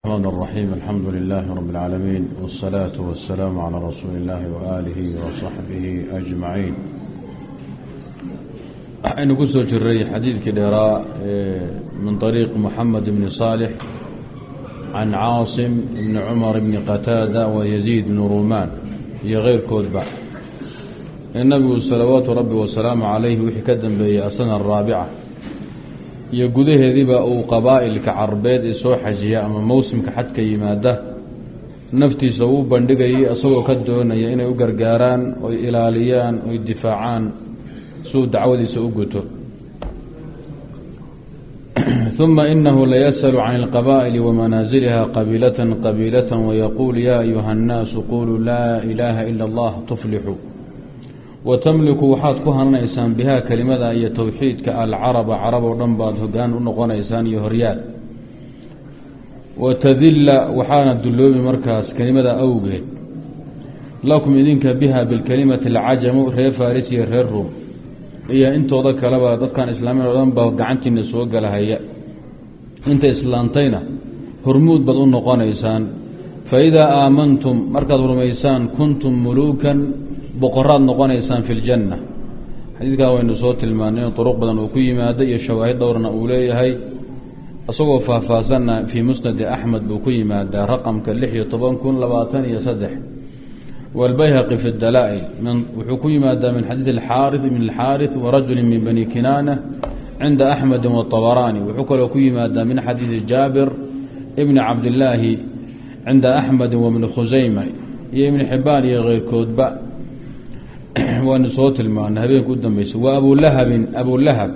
الرحمن الرحيم الحمد لله رب العالمين والصلاة والسلام على رسول الله وآله وصحبه أجمعين waxaynu ku soo jiray xadiidkii dheeraa min طariiq moxamed bni صaalix can caasim bni cumar bni qataada wayaziid bni rumaan iyo keyrkoodba ee nabigu salawaatu rabbi wasalaamu calayhi wixii ka dambeeyey asana araabica iyo gudaheediiba uu qabaa'ilka carbeed ee soo xajiya ama mowsimka xajka yimaada naftiisa uu bandhigayay isagoo ka doonaya inay u gargaaraan oy ilaaliyaan oy difaacaan siuu dacwadiisa u guto ثuma inahu layasأl can اlqaba'ili wamanaasiliha qabiilatan qabiilatan wayaquul ya ayuha الnaasu quluu laa ilaaha ila اllah tuflixu watamliku waxaad ku hananaysaan bihaa kelimada iyo towxiidka alcaraba carab oo dhan baad hogaan u noqonaysaan iyo horyaal. Watadilla waxaana dulloobi markaas kelimada awgeed. Lakum idinka biha bilkelimati alcajamu reer faris iyo reer ruum. Iyo intooda kaleba dadkan islaamin oo dhan baa gacantiina soo galahaya. Inta islaantayna hormuud baad u noqonaysaan. Fa idaa aamantum markaad rumaysaan kuntum muluukan boqoraad noqonaysaan fi ljanna xadiidkaa waynu soo tilmaanay in duruq badan uu ku yimaada iyo shawaahid dhowrna uu leeyahay isagoo faahfaahsanna fii musnadi axmed buu ku yimaadaa raqamka lix iyo toban kun labaatan iyo saddex wاlbayhaqi fi dalaa-il wuxuu ku yimaadaa min xadiidi اxaari ibn اlxaariث warajuli min bani kinaana cinda axmedi waطabaraani wuxuu kaloo ku yimaadaa min xadiidi jaabir ibni cabdillaahi cinda axmedi wabni khusayma iyo ibni xibaan iyo keyrkoodba waanu soo tilmaanay habeenka u dambeysay wa abulahabin abulahab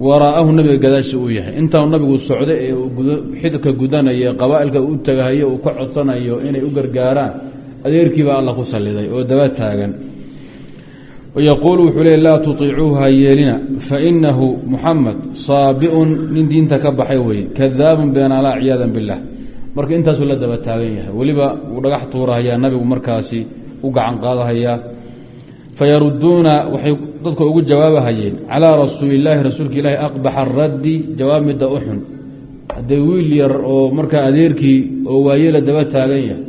waraa'ahu nabiga gadaasha uu yahay. Intaanu nabigu socday ee xidka gudanaya qabaa'ilka u tagahayo uu ka codsanayo inay u gargaaraan adeerkiibaa alla ku saliday oo daba taagan. Yaquulu wuxuu le laa tuiicuuha yeelina fainahu muxamed saabiun nin diinta ka baxay weye kadaabun beenaala ciyaadan bilah marka intaasuu la daba taagan yahay. Weliba uu dhagax tuurahayaa nabigu markaasi u gacan qaadahayaa fayaruduuna waxay dadka ugu jawaabahayeen calaa rasuulilaahi rasuulka ilaahi aqbaxa raddi jawaab midda u xun haddee wiil yar oo markaa adeerkii oo waayela daba taagan yahay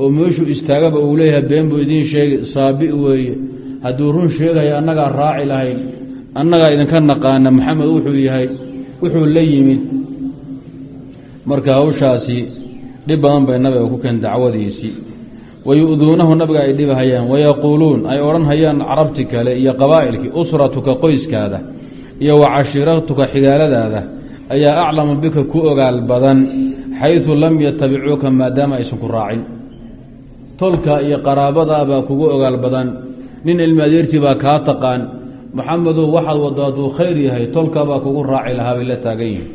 oo meeshuu istaagaba uu leeyahay been buu idiin sheegay saabi weeye hadduu run sheegaya annagaa raaci lahayn annagaa idinka naqaana maxamed wuxuu yahay wuxuu la yimid. Marka hawshaasi dhib badan bay nabiga ku keen dacwadiisii wayu'duunahu nabiga ay dhibahayaan wayaquuluun ay odhan hayaan carabti kale iyo qabaa'ilkii usratuka qoyskaada iyo wa cashiiratuka xigaaladaada ayaa aclamu bika ku ogaal badan xaysu lam yatabicuuka maadaama aysan ku raacin. Tolka iyo qaraabadaabaa kugu ogaal badan. Nin ilmi adeertii baa kaa taqaan maxamedow waxaad wado hadduu khayr yahay tolkabaa kugu raaci lahaa bay la taagan yihiin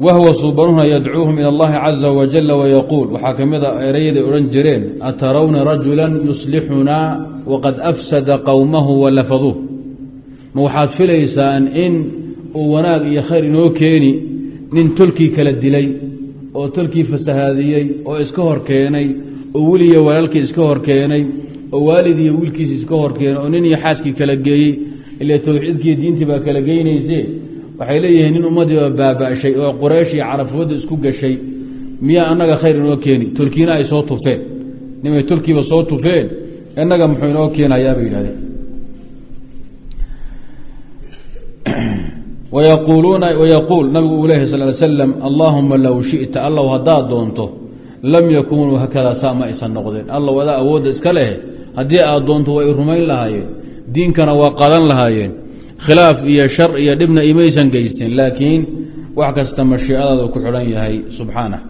wahwa suubanuhuna yadcuuhum ila allahi caza wajala wayaquul waxaa ka mid a erayaday odhan jireen atarawna rajula yuslixunaa waqad afsada qowmahu walafaduuh ma waxaad filaysaan in uu wanaag iyo khayr inoo keeni nin tolkii kala dilay oo tolkii fasahaadiyey oo iska hor keenay oo weliyo walaalkii iska hor keenay oo waalid iyo wiilkiisi iska hor keenay oo nin iyo xaaskii kala geeyey ile towxiidkiiyo diintii baa kala geynayse waxay leeyihiin nin ummadiiba baaba-shay oo quraysh iyo carafooda isku gashay miyaa annaga khayr inoo keeni? Tolkiina ay soo tufeen. Nimay tolkiiba soo tufeen innaga muxuu inoo keenayaa bay yidhahdeen. Wayaquuluuna wayaquul nabigu uu leeyahy sal ly slam allaahuma low shita allow haddaad doonto lam yakunuu hakadaa saa ma aysan noqdeen. Allow adaa awoodda iska leh haddii aad doonto way rumayn lahaayeen diinkana waa qadan lahaayeen khilaaf iyo shar iyo dhibna imaysan geysteen laakiin wax kasta mashiicadaada ku xidhan yahay subxaanah.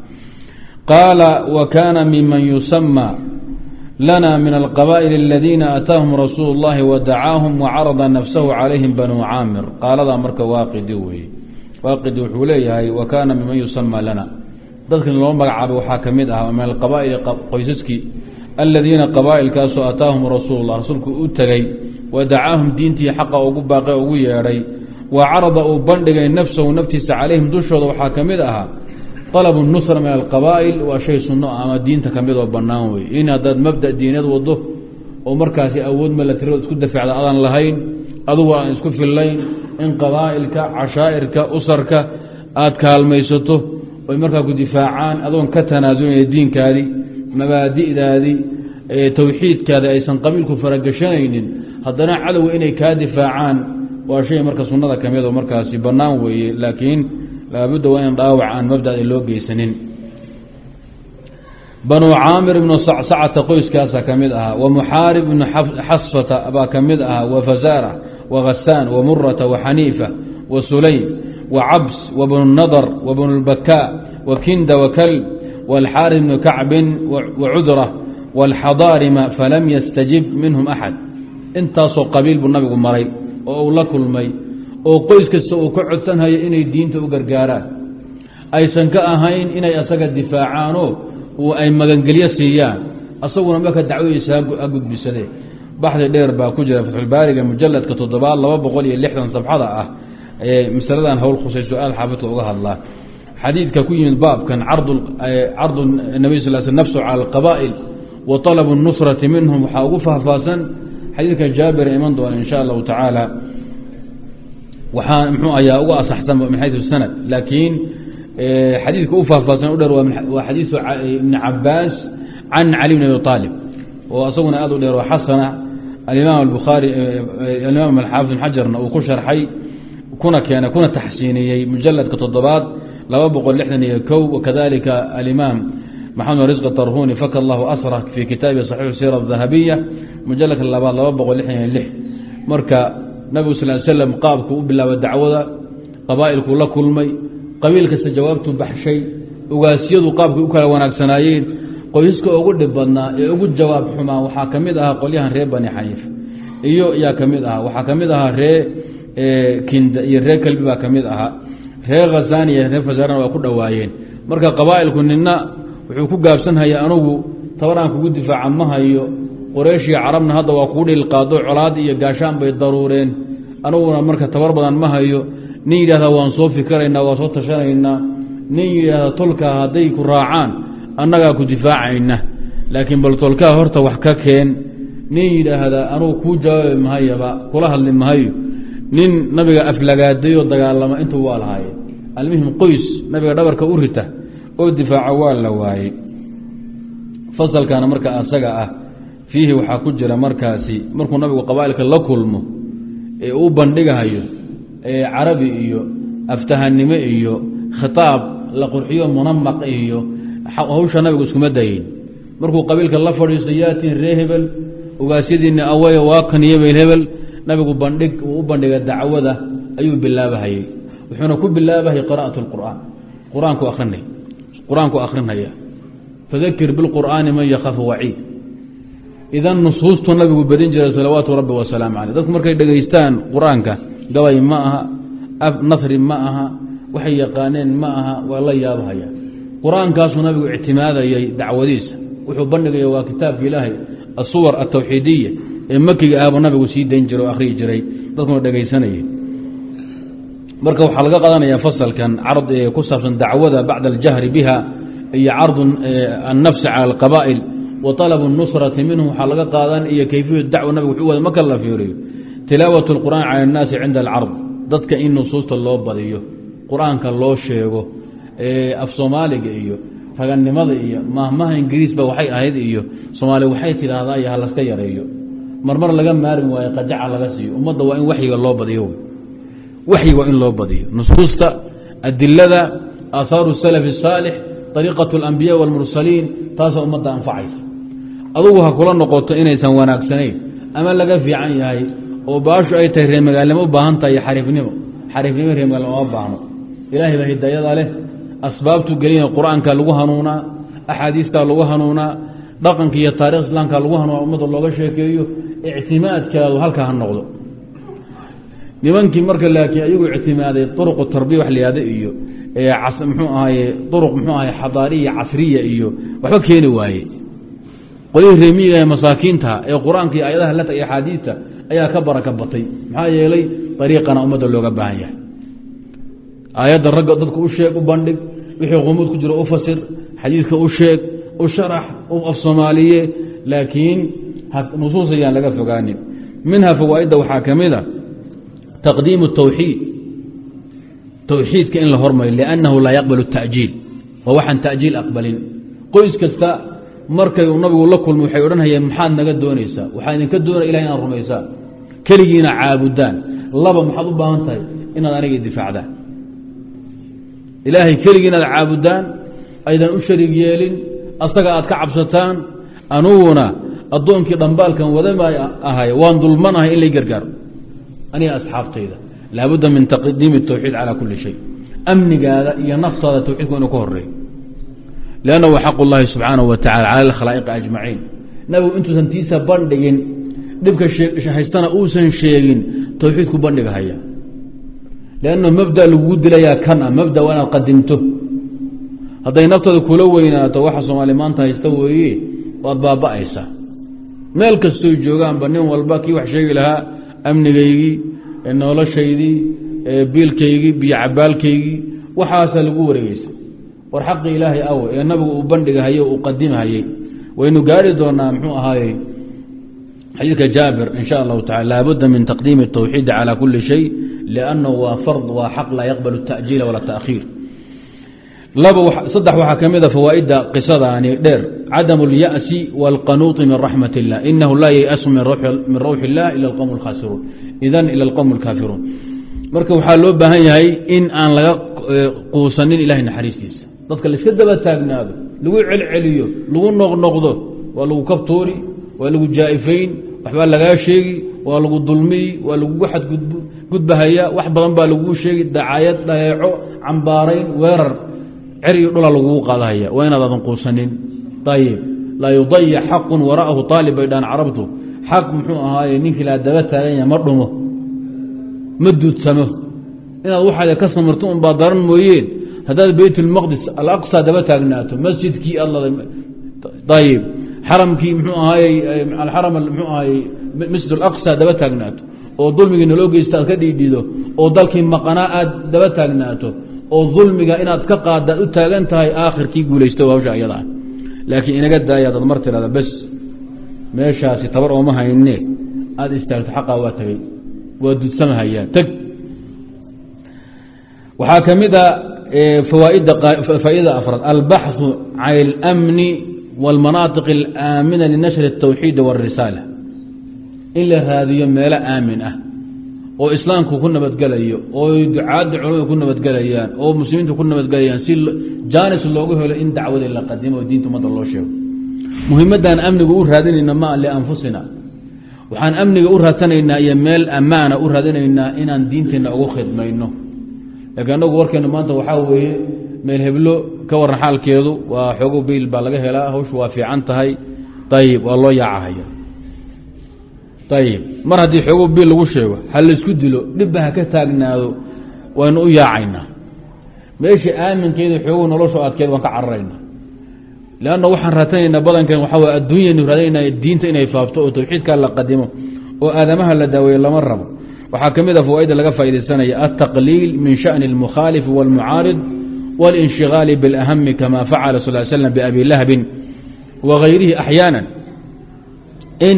Qaala wa kaana miman yusama lana min alqabaa'il aladiina aataahum rasuulu اllahi wadacaahum wacarada nafsahu calayhim banuu caamir. Qaaladaa marka waaqidi weeye. Waaqidi wuxuu leeyahay wa kaana miman yusama lana. Dadkan loo magacaabay waxaa ka mid ah min alqabaa'ili qoysaskii aladiina qabaa'ilkaasoo aataahum rasuulu lah rasuulku u tegey wadacaahum diintii xaqa ugu baaqe ugu yeedhay wa carada uu bandhigay nafsahu naftiisa calayhim dushooda waxaa ka mid ahaa alabu nusra min alqabaa'il waa shay sunno ama diinta ka mid oo bannaan wey in haddaad mabda diinad wado oo markaasi awood malatirood isku dafacda adaan lahayn adugu aan isku fillayn in qabaa'ilka cashaa'irka usarka aada kaalmaysato oy markaa ku difaacaan adoon ka tanaasulaya diinkaadii mabaadi'daadii towxiidkaadii aysan qabiilku faragashanaynin haddana cadowga inay kaa difaacaan. Waa shay marka sunnada ka mid oo markaasi bannaan weeye laakiin laabudda waa in dhaawac aan mabdada loo geysanin. Banuu caamir ibnu sacsacata qoyskaasa ka mid ahaa wa muxaarib ibnu xasfata baa ka mid ahaa wa fasaara wa khasaan wa murata wa xaniifa wa sulaym wa cabs wa bnu nadar wa bnu lbakaa wa kinda wa kalb waalxaari bnu kacbin wa cudra waalxadaarima falam yastajib minhum axad intaasoo qabiil buu nabigu maray oo uu la kulmay oo qoys kasta uu ka codsanhayo inay diinta u gargaaraan. Aysan ka ahayn inay asaga difaacaanoo ay magangelyo siiyaan. Asaguna marka dacwadiisa ha gudbisadee baxdi dheer baa ku jira fatxulbaariga mujaladka toddobaad laba boqol iyo lixdan sabxada ah ee masaladan howl khusayso aad xaafidka uga hadlaa xadiidka ku yimid baabkan cardu nabiy sal sl nafsu cala alqabaa'il wa talabu nusrati minhum waxaa ugu faahfaahsan xadiidka jaabir iman doona in sha allahu tacaala waxaa mxuu ayaa uga asaxsan min xayu sanad. Laakiin xadiidka u faahfaahsan u dheer waa xadiiثu ibn cabaas can cali bn abi aalib oo asaguna aad u dheer oo xasana alimaam abukhaari alimaam alxaafid bn xajarna uu ku sharxay kuna keenay kuna taxsiiniyey mujaladka toddobaad laba boqol lixdan iyo kow wakadalika alimaam maxamed risq tarhuni faka allahu asra fi kitaabi saxiix sira dahabiya mujaladka labaad laba boqol lixdan lix. Marka nabigu sal slam qaabku u bilaaba dacwada qabaa'ilkuu la kulmay qabiil kasta jawaabtu baxshay ugaasyadu qaabkay u kala wanaagsanaayeen qoysaska ugu dhib badnaa ee ugu jawaab xumaa waxaa ka mid ahaa qolyahan reer bani xaniif. Iyo yaa ka mid ahaa waxaa ka mid ahaa ree kinda iyo reer kelbi baa ka mid ahaa. Reer khasaan iyo reer fasaarana waa ku dhowaayeen. Marka qabaa'ilku nina wuxuu ku gaabsanhaya anugu tabaraan kugu difaaca ma hayo qoreeshii carabna hadda waa kugu dhilqaado colaad iyo gaashaan bay daruureen. Anuguna marka tabar badan ma hayo. Nin yidhahda waan soo fikiraynaa waan soo tashanaynaa. Nin yidhaahda tolkaa hadday ku raacaan annagaa ku difaacayna. Laakiin bal tolkaa horta wax ka keen. Nin yidhaahda anugu kuu jawaabi mahayaba kula hadli mahayo. Nin nabiga aflagaadayoo dagaalama intuu waa lahaayeen almuhim qoys nabiga dhabarka u rita oo difaaca waa la waayey. Fasalkana marka asaga ah fiihi waxaa ku jira markaasi markuu nabigu qabaailka la kulmo ee u bandhigahayo carabi iyo aftahanimo iyo khitaab la qurxiyo munamaq iyo hawsha nabigu iskuma dayin. Markuu qabiilka la fadhiisto yaatiin ree hebel ogaasyadiina awey waa hebel nabigu bandhig uu u bandhiga dacwada ayuu bilaabahayey wuxuuna ku bilaabahayay qira'at اlqur'aan qur'aanku arinay qur'aanku akrinaya fadakir biاlqur'aani man yakhafu waciid idan nusuustu nabigu badin jiray salawaatu rabbi wasalaamu caleyh dadku markay dhegaystaan qur'aanka gabay ma aha nahri ma aha waxay yaqaaneen ma aha waa la yaabahaya. Qur'aankaasuu nabigu ictimaadayay dacwadiisa. Wuxuu bandhigaya waa kitaabka ilaahay asuwar altawxiidiya ee makiga ahbu nabigu sii dayn jiray oo akhriyi jiray. Dadkuna dhegaysanayay marka waxaa laga qadanaya fasalkan card ee ku saabsan dacwada bacda aljahri biha iyo cardu annafsi cala alqabaa'il wa talabu nusrati minhu waxaa laga qaadan iyo kayfiyat dacwa nabigu wuxuu wada marka la fiiriyo tilaawat اlqur'aan cala annaasi cinda alcard dadka in nusuusta loo badiyo qur-aanka loo sheego af soomaaliga iyo ragannimada iyo mahmaha ingiriisba waxay ahayd iyo soomaali waxay tidhaahdaa iyo halaska yareeyo marmar laga maarmi waayo qajaca laga siiyo ummadda waa in waxyiga loo badiyo waxyi waa in loo badiyo nusuusta adilada aahaaru salaf الsaalix ariiqaة اlambiya wاlmursaliin taasaa ummadda anfacaysa adugu ha kula noqoto inaysan wanaagsanayn ama laga fiican yahay oo baashu ay tahay reemagaalnimo u baahan tahay xariifnimo. Xariifnimo reemagaalnimo ma baahno. Ilaahay baa hidaayada leh. Asbaabtu gelina qur'aanka lagu hanuunaa axaadiistaa lagu hanuunaa dhaqanka iyo taarikh islaamka lagu hanuuna ummadda looga sheekeeyo ictimaadkaadu halkaa ha noqdo. Nimankii marka laakiin ayagu ictimaaday uruqu tarbiya wax layihahda iyo mxuu ahaye uruq mxuu ahaye xadaariya casriya iyo waxba keeni waaye qolihii reemiyiga ee masaakiinta ee qur'aanka iyo lata iyo axaadiista ayaa ka baraka batay. Maxaa yeelay ariiqana ummadda looga baahan yahay. Aayadda ragga dadku u sheeg u bandhig wixii qumuud ku jiro u fasir xadiidka u sheeg u sharax u af soomaaliye laakiin nusuus ayaan laga fogaanin. Minha fawaaidda waxaa ka mid a taqdiimu tawxiid. Towxiidka in la hormariyo liannahu laa yaqbal tajiil. Waa waxaan ta'jiil aqbalin. Qoys kasta markay uu nabigu la kulmo waxay odhanhayeen maxaad naga doonaysaa? Waxaa idinka doonaya ilahay inaad rumaysaan keligiina caabudaan. Laba maxaad u baahan tahay inaad aniga difaacdaan ilaahay keligii inaad caabudaan aydan u shariig yeelin asaga aad ka cabsataan anuguna addoonkii dhambaalkan wadama ahay waan dulmanahay in lay gargaaro. Aniga asxaabtayda laabudda min taqdiimi tawxiid calaa kulli shay. Amnigaada iyo naftaada tawxiidku inuu ka horeeyo lanna wa xaq llahi subxaanaه wa tacala cala alkhalaa'iqi ajmaciin nabigu intuusan tiisa bandhigin dhibka haystana uusan sheegin tawxiidku bandhiga haya lanno mabda lagugu dilayaa kan a mabda waa inaad qadimto hadday naftaada kula weynaato waxa soomaali maanta haysta weeye waad baaba'aysaa meel kastoy joogaanba nin walba kii wax sheegi lahaa amnigaygii noloshaydii biilkaygii biyo cabaalkaygii waxaasaa lagu wareegeysa war xaqi ilaahay aw ee nabigu uu bandhigahayey uu qadimahayey waynu gaari doonaa mxuu ahaaye xadiidka jaabir in sha allahu tacala laabudda min taqdiimi الtawxiidi calى kuli shay liannahu waa fard waa xaq laa yaqbal الtaأjiila wala taأkhiir laba saddex waxaa ka mida fawaa'idda qisadaani dheer cadamu اlya'si wاlqanuuطi min raxmat اllah inahu laa yayasu min rawxi اllah ila اlqowm اlkhasiruun idan ila اlqowm اlkaafiruun marka waxaa loo baahan yahay in aan laga quusanin ilahay naxariistiisa dadka laiska daba taagnaado lagu celceliyo lagu noqnoqdo waa lagu kabtoori waa lagu jaa'ifayn waxbaa lagaa sheegi waa lagu dulmiyi waa lagugu xadgudbahaya wax badan baa laguu sheegi dacaayad dhaleeco cambaarayn weerar cer iyo dhula lagugu qaadahaya waa inaadaadan quusanin. Ayib laa yudayac xaqun wara'ahu aalib bay dhaan carabtu. Xaq muxuu ahaaye ninkii laa daba taagan yaha ma dhumo ma duudsamo inaad waxaada ka samarto un baa daran mooyeen haddaad bayt اlmaqdis alaqsa daba taagnaato masjidkii ayib xaramkii mxuu ahaayey alxaram mxuu ahaayey masjid alaqsa daba taagnaato oo dulmigii naloo geysta aad ka dhiidhido oo dalkii maqanaa aad daba taagnaato oo dulmiga inaad ka qaada ad u taagan tahay aakhirkii guulaysto hawsha iyada ah laakiin inaga daaya dad mar tirada bes meeshaasi tabar ooma hayne aada istaagto xaqaa waa tagay faaidada afraad albaxثu can اlأmni wاlmanaaطiq اlaamina linashri الtawxiid wالrisaala in la raadiyo meelo aamin ah oo islaamku ku nabadgelayo oo ducaadda culamadu ku nabadgelayaan oo muslimiintu ku nabadgelayaan si jaanis loogu helo in dacwada la qadimo oo diinta umadda loo sheego muhimadaan amniga u raadinayna ma lianfusina waxaan amniga u raadsanaynaa iyo meel ammaana u raadinaynaa inaan diinteenna ugu khidmayno laakiin anagu warkeenu maanta waxaa weeye meel heblo ka waran xaalkeedu waa xoogo biil baa laga helaa hawshu waa fiican tahay. Ayib waa loo yaacahaya ayib mar haddii xoogo biil lagu sheego ha laysku dilo dhibba ha ka taagnaado waynu u yaacaynaa. Meeshii aaminkeeda xoogo nolosha adkeed waan ka cararaynaa leanna waxaan raadinaynaa badankan waxaa way adduunyanu raadinayna diinta inay faafto oo tawxiidkaa la qadimo oo aadamaha la daaweeyo lama rabo waxaa ka mid a fawaaida laga faa'idaysanaya altaqliil min shaأni اlmukhaalifi wاlmucaarid wاlinshigaali biاlahami kama facala sal slm biabi lahbin wagayrihi axyaana in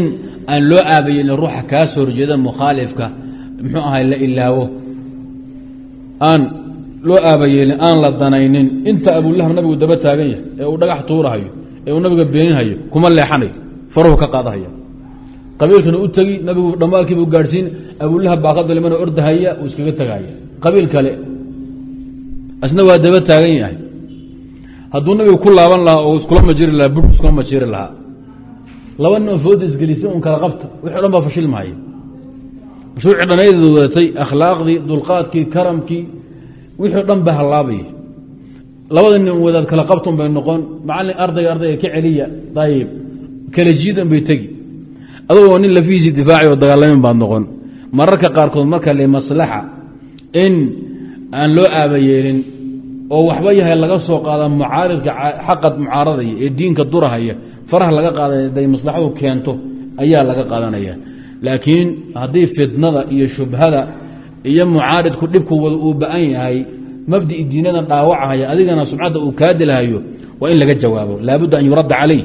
aan loo aabayeelin ruuxa kaa soo horjeeda mukhaalifka muxuu ahay la ilaawo aan loo aabayeelin aan la danaynin inta abulahab nabigu daba taagan yahay ee uu dhagax tuurahayo ee uu nabiga beeninhayo kuma leexanayo faruhu ka qaadahaya qabiilkana u tegi nabigu dhammaalkiibuu gaadhsiin abulahab baa ka daliman ordahaya uu iskaga tegaya qabiil kale asna waa daba taagan yahay. Hadduu nabigu ku laaban lahaa oo iskula majiri lahaa bur iskula majiri lahaa laba nin oo fooda isgelisa un kala qabta wixi o dhan baa fashilmahaya mashruucii dhanaydeedu wadatay akhlaaqdii dulqaadkii karamkii wixii dhan ba hallaabaya labada nin wadaad kala qabtun bay noqon macalin ardayga ardayga ka celiya ayib kala jiidan bay tegi adagoo nin lafihiisii difaaci oo dagaalamin baad noqon. Mararka qaarkood marka le maslaxa in aan loo aabayeelin oo waxba yahay laga soo qaada mucaaridka xaqad mucaaradaya ee diinka durahaya faraha laga qaaday day maslaxadu keento ayaa laga qaadanaya. Laakiin haddii fitnada iyo shubhada iyo mucaaridku dhibku wada uu ba'an yahay mabdii diinadan dhaawacahaya adigana sumcadda uu kaa dilhayo waa in laga jawaabo. Laabudda an yuradda calayh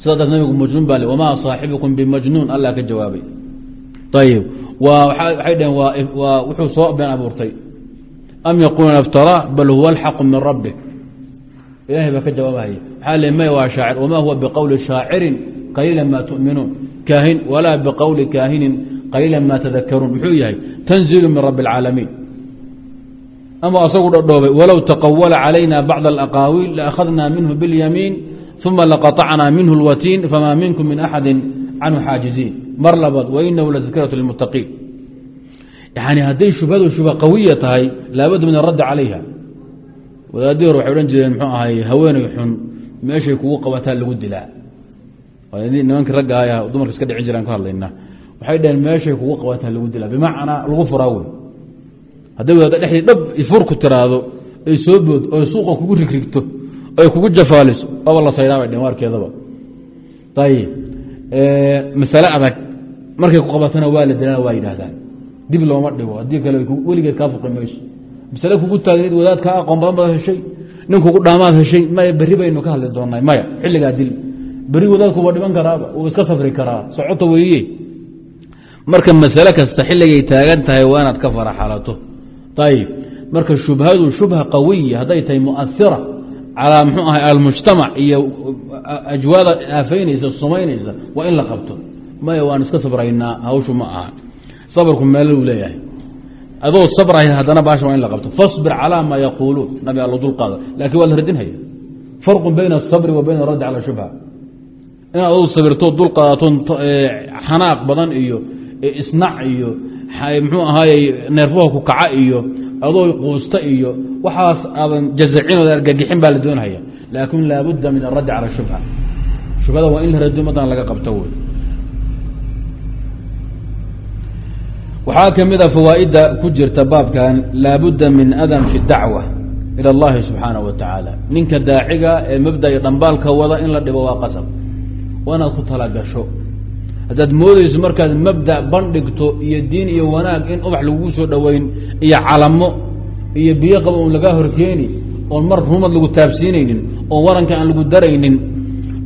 sidaa daas nabigu majnuun baa wamaa saaxibukum bimajnuun? Allah ka jawaabay. Ayib waxay dhaheen wuxuu soo been abuurtay. Am yaquuluuna iftaraa bal huwa alxaqu min rabbi ilahay baa ka jawaabahaya waxaa le may waa shaacir. Wamaa huwa biqowli shaacirin qaliila ma tu'minuun. Kaahin walaa biqowli kaahinin qaliila ma tadakaruun muxuu yahay? Tanzilu min rabbi اlcaalamiin ama asagu dhadhoobay walow taqawala calayna bacd alaqaawiil laakhadnaa minhu biاlyamiin uma laqaطacnaa minhu اlwatiin famaa minkum min axadi canhu xaajiziin mar labaad wainahu ladakiratu lilmuttaqiin yani hadday shubhadu shubha qawiya tahay laabudda min araddi calayha wadaadii hore waxay odhan jireen muxuu ahay haweeney xun meeshay kugu qabataa lagu dilaa nimankii ragga ah dumarka iska dhicin jiraan ka hadlayna waxay dhaheen meeshay kugu qabataa lagu dilaa bimacnaa lagu furaa wey hadday wadaada dhexdii dhab ifur ku tiraahdo ay soo bood oy suuqa kugu rigrigto oy kugu jafaaliso aba la saydhaa bay dheen waarkeedaba ayib masale adag. Markay ku qabatana waa la dilana waa yidhaahdaan. Dib looma dhigo. Haddii kale weligeed kaa fuqi mayso. Masale kugu taagneed wadaad kaa aqoon badan baad heshay nin kugu dhaamaad heshay maya berri baynu ka hadli doonay maya xilligaa dil. Berri wadaadkuba dhiban karaaba uu iska safri karaa. Socota weeye. Marka masale kasta xilligay taagan tahay waa ka faraxalato. Ayib marka shubhadu shubha qawiya hadday tahay muaira calaa mxuu ahay almujtamac iyo ajwaada aafaynaysa sumaynaysa waa in la qabto maya waan iska sabraynaa hawshu ma aha sabrku meeluu leeyahay adoo sabraya haddana baasha waa in la qabto fasbir calaa maa yaquuluun nabi allo dulqaada laakiin waa la radinhaya farqu bayna asabri wa bayna araddi cala shubha inaad aduu sabirto dulqaadato xanaaq badan iyo isnac iyo mxuu ahaayey neerfaha ku kaca iyo adoo quusta iyo waxaas aadan jazacinood argagixin baa la doonhaya laakin laabudda min araddi cala shubha shubhada waa in la radiyo madan laga qabto wey waxaa ka mid a fawaaidda ku jirta baabkan laabudda min adan fi dacwa ilى اllahi subxaanaه wa tacaala ninka daaciga ee mabda iyo dhambaalka wada in la dhibo waa qasab waa inaad ku talagasho haddaad moodeyso markaad mabda bandhigto iyo diin iyo wanaag in ubax lagugu soo dhoweyn iyo calamo iyo biyo qaba un lagaa horkeeni oon mar rumad lagu taabsiinaynin oon waranka aan lagu daraynin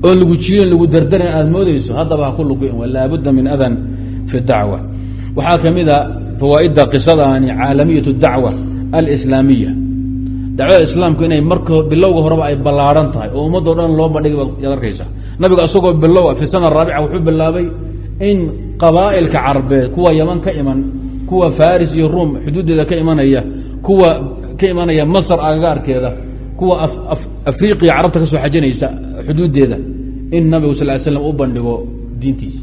oon lagu jiilin lagu dardarin aad moodeyso haddaba ha ku luguin laabudda min adan fi dacwa. Waxaa ka mid a fawaaidda qisadaani caalamiyat dacwa alislaamiya dacwada islaamku inay marka bilowga horeba ay ballaarhan tahay oo ummadoo dhan loo bandhigay baad arkaysa nabiga isagoo bilow fi sana raabica wuxuu bilaabay in qabaa'ilka carabeed kuwa yaman ka iman kuwa faris iyo ruum xuduuddeeda ka imanaya kuwa ka imanaya masr agagaarkeeda kuwa afriqiya carabta ka soo xajinaysa xuduuddeeda in nabigu sal slam u bandhigo diintiisa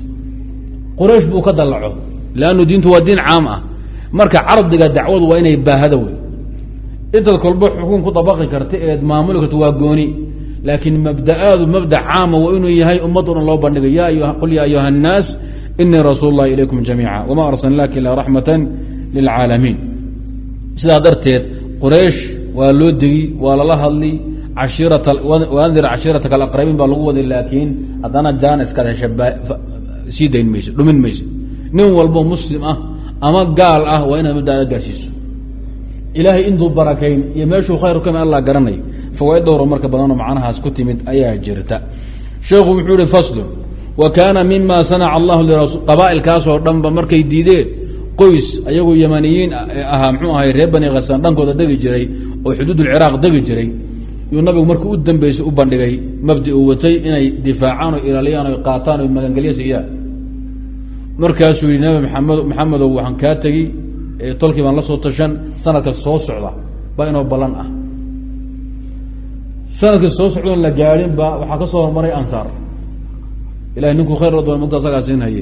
quraysh buu ka dallaco lannu diintu waa diin caam ah. Marka cardiga dacwadu waa inay baahada wey intaad kolba xukun ku dabaqi karta eed maamuli karto waa gooni laakiin mabda'aadu mabda caama waa inuu yahay ummaddo dhan loo bandhigay qul yaa ayuha الnaas inii rasuul اllahi ilaykum jamiica wma arsalnaaka ilaa raxmata lilcaalamiin sidaa darteed quraysh waa loo degi waa lala hadli andir cashiirataka alaqrabiin baa lagu waday laakiin haddana jaan iskaad hesha sii dayn mayso dhumin mayso nin walbo muslim ah ama gaal ah waa inaad mabdaada gaarsiiso ilaahay intuu barakayn iyo meeshuu khayr ka alla garanay fawaaid dhowro marka badanoo macnahaas ku timid ayaa jirta. Sheekhu wuxuu ihi faslun wa kaana mima sanaca allahu qabaa'ilkaasoo dhanba markay diideen qoys ayagoo yamaniyiin ahaa mxuu ahay reer bani khasaan dhankooda degi jiray oo xuduud degi jiray yuu nabigu markii u dambeysay u bandhigay mabdi uu watay inay difaacaan oo ilaaliyaan o qaataan o magangelyo siiyaan markaasuu yihi nabi maxamed maxamedow waxaan kaa tegi tolkii baan la soo tashan sanadka soo socda baa inoo ballan ah sannadkii soo socdoon la gaadhin ba waxaa ka soo hormaray ansaar ilahay ninkuu khayr doona mugta asagaa siinhaye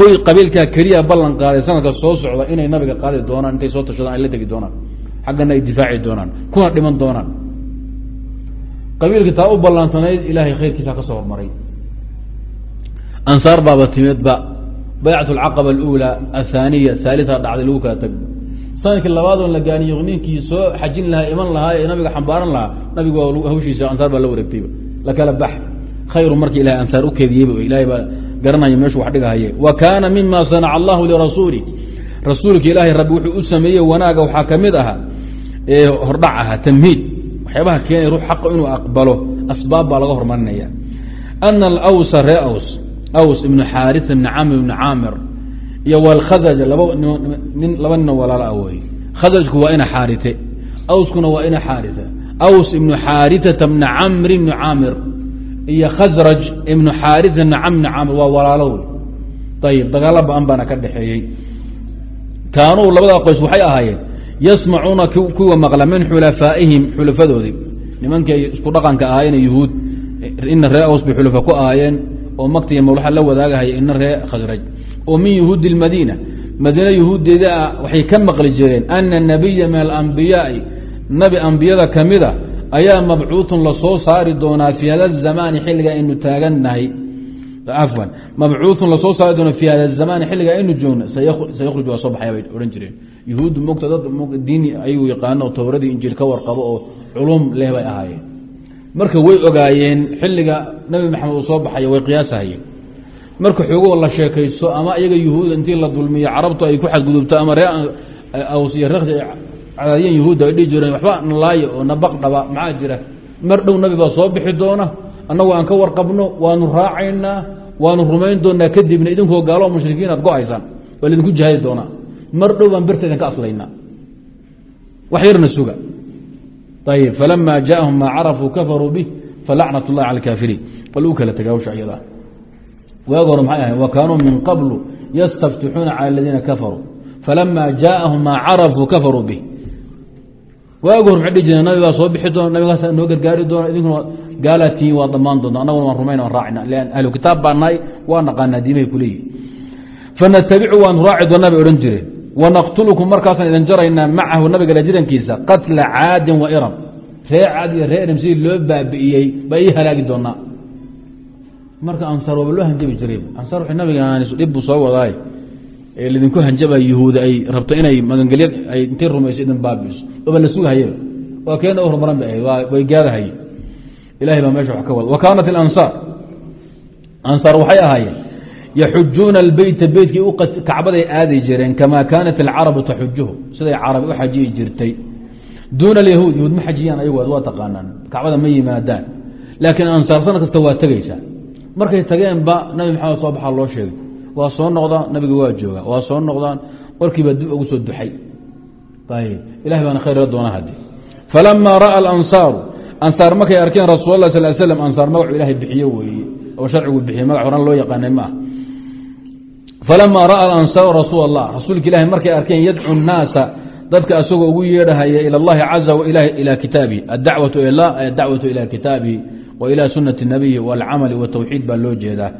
qoy qabiilkaa keliya ballan qaaday sanadka soo socda inay nabiga qaadi doonaan intay soo tashadaan ay la tegi doonaan xaggana ay difaaci doonaan kuna dhiman doonaan qabiilkii taa u ballansanayd ilaahay khayrkiisa ka soo hormaray ansaar baaba timidba baycat alcaqaba aluulaa athaaniya haalita dhacday lagu kala tag sannadkii labaadoon la gaaniyo ninkii soo xajin lahaa iman lahaa ee nabiga xambaaran lahaa nabigu hawshiisa ansaar baa la wareegtayba la kala bax. Khayru markii ilahay ansaar u keediyeyba ilahay baa garanaya meeshu wax dhigahaye. Wa kaana mima sanaca allahu lirasuuli rasuulka ilaahay rabbi wuxuu u sameeyey wanaaga waxaa ka mid aha ee hordhac aha tamhiid. Waxyaabaha keenaya ruux xaqa inuu aqbalo asbaab baa laga hormarinaya. Ana alawsa ree aws aws ibnu xaarisa ibni camr ibni caamir iyo walkhadaj laba nin laba ninoo walaalo ah wey khadajku waa ina xaarite. Awskuna waa ina xaarisa aws ibnu xaariata bna camr ibni caamir iyo khasraj ibnu xaarita ibna camr bni caamir waa walaalo wey ayib dagaalo ba'an baana ka dhexeeyey kaanuu labada qoys waxay ahaayeen yasmacuuna kuwa maqla min xulafaaihim xulafadoodii. Nimankii isku dhaqanka ahaayeen yuhuud ina ree aws bay xulafa ku ahaayeen oo maktiya mawlaxa la wadaagahaya ina ree khasraj oo min yuhuudi lmadiina madiine yuhuuddeeda ah waxay ka maqli jireen ana nabiya min alambiyaai nabi ambiyada kamida ayaa mabcuutun la soo saari doonaa fii hada zamaani xilliga aynu taagannahay afwan mabcuuun la soo saari doona fi hada zamani xilliga aynu joogno sayakruj waa soo baxaya bay odhan jireen yuhuuddu mogta dad diini ayagu yaqaano towradii injiil ka warqabo oo culum leh bay ahaayeen marka way ogaayeen xilliga nabi maxamed uu soo baxayo way qiyaasahayeen marka xoogoo la sheekaysto ama iyaga yuhuuda intii la dulmiyo carabtu ay ku xadgudubto ama ree aws iyo ree cadaadyan yuhuudda ay dhihi jireen waxba nalaayo oo nabaq dhaba maxaa jira? Mar dhow nabi baa soo bixi doona annagu aan ka warqabno waanu raacaynaa waanu rumayn doonaa kadibna idinkoo gaalo mushrikiin aad go'aysaan waa laidinku jihaadi doonaa. Mar dhow baan berta idinka aslaynaa. Wax yarna suga. Ayib falama jaaahum maa carafuu kafaruu bih falacnat اllahi cala alkaafiriin. Waa lagu kala tagaa hawsha iyada waag hore maxay ahayn wa kaanuu min qablu yastaftixuuna cala aladiina kafaruu. Falama jaaahum maa carafuu kafaruu bih waag hor maxay dhihi jireen nabi baa soo bixi doona nabigaasa noo gargaari doona idinkuna gaalaa tihiin waa damaan doonta annaguna waan rumayn waan raacina lan ahlu kitaab baa nahay waa naqaanaa diimahay kuleeyihi fanatabicu waanu raaci doonaa bay odhan jireen wanaqtulukum markaasaan idin jaraynaa macahu nabiga la jirankiisa qatla caadin wa iram ree caad iyo ree iram sidii marka ansaar waaba loo hanjabi jiray. Ansaar w nabigaan dhib buu soo wadaay ee lidinku hanjabay yuhuuda ay rabto inay magangelya ay intay rumayso idin baabiiso. Oba la sugahayaba waa keena horumaran bay ahayd. Way gaadahaye ilahay baa meesha wax ka wada. Wa kaanat alansaar. Ansaar waxay ahaayeen yaxujuuna albeyta beytkii kacbaday aadi jireen kamaa kaanat alcarabu taxujuhu siday carabi u xajiyi jirtay. Duuna alyahuud yahuud ma xajiyaan ayagu waa taqaanaan. Kacbada ma yimaadaan. Laakiin ansaar sanad kasta waa tegeysaa markay tageenba nabi maxamed soo baxaa loo sheegay. Waa soo noqdaan nabiga waa jooga waa soo noqdaan warkiibaa dib ugu soo duxay. Ilahay baana khayr la doona hadi falamaa ra'a alansaaru ansaar markay arkeen rasuul lah sal slam ansaar magacu ilahay bixiye weeye oo sharcigu bixiye magac horan loo yaqaanay ma ah falamaa ra'a alansaaru rasuul allah rasuulka ilahay markay arkeen yadcu nnaasa dadka asagoo ugu yeedhahaya ila اllahi caza ilى kitaabihi adacwatu adacwatu ila kitaabihi wa ilaa sunati اnabiyi wاlcamali wtawxiid baa loo jeedaa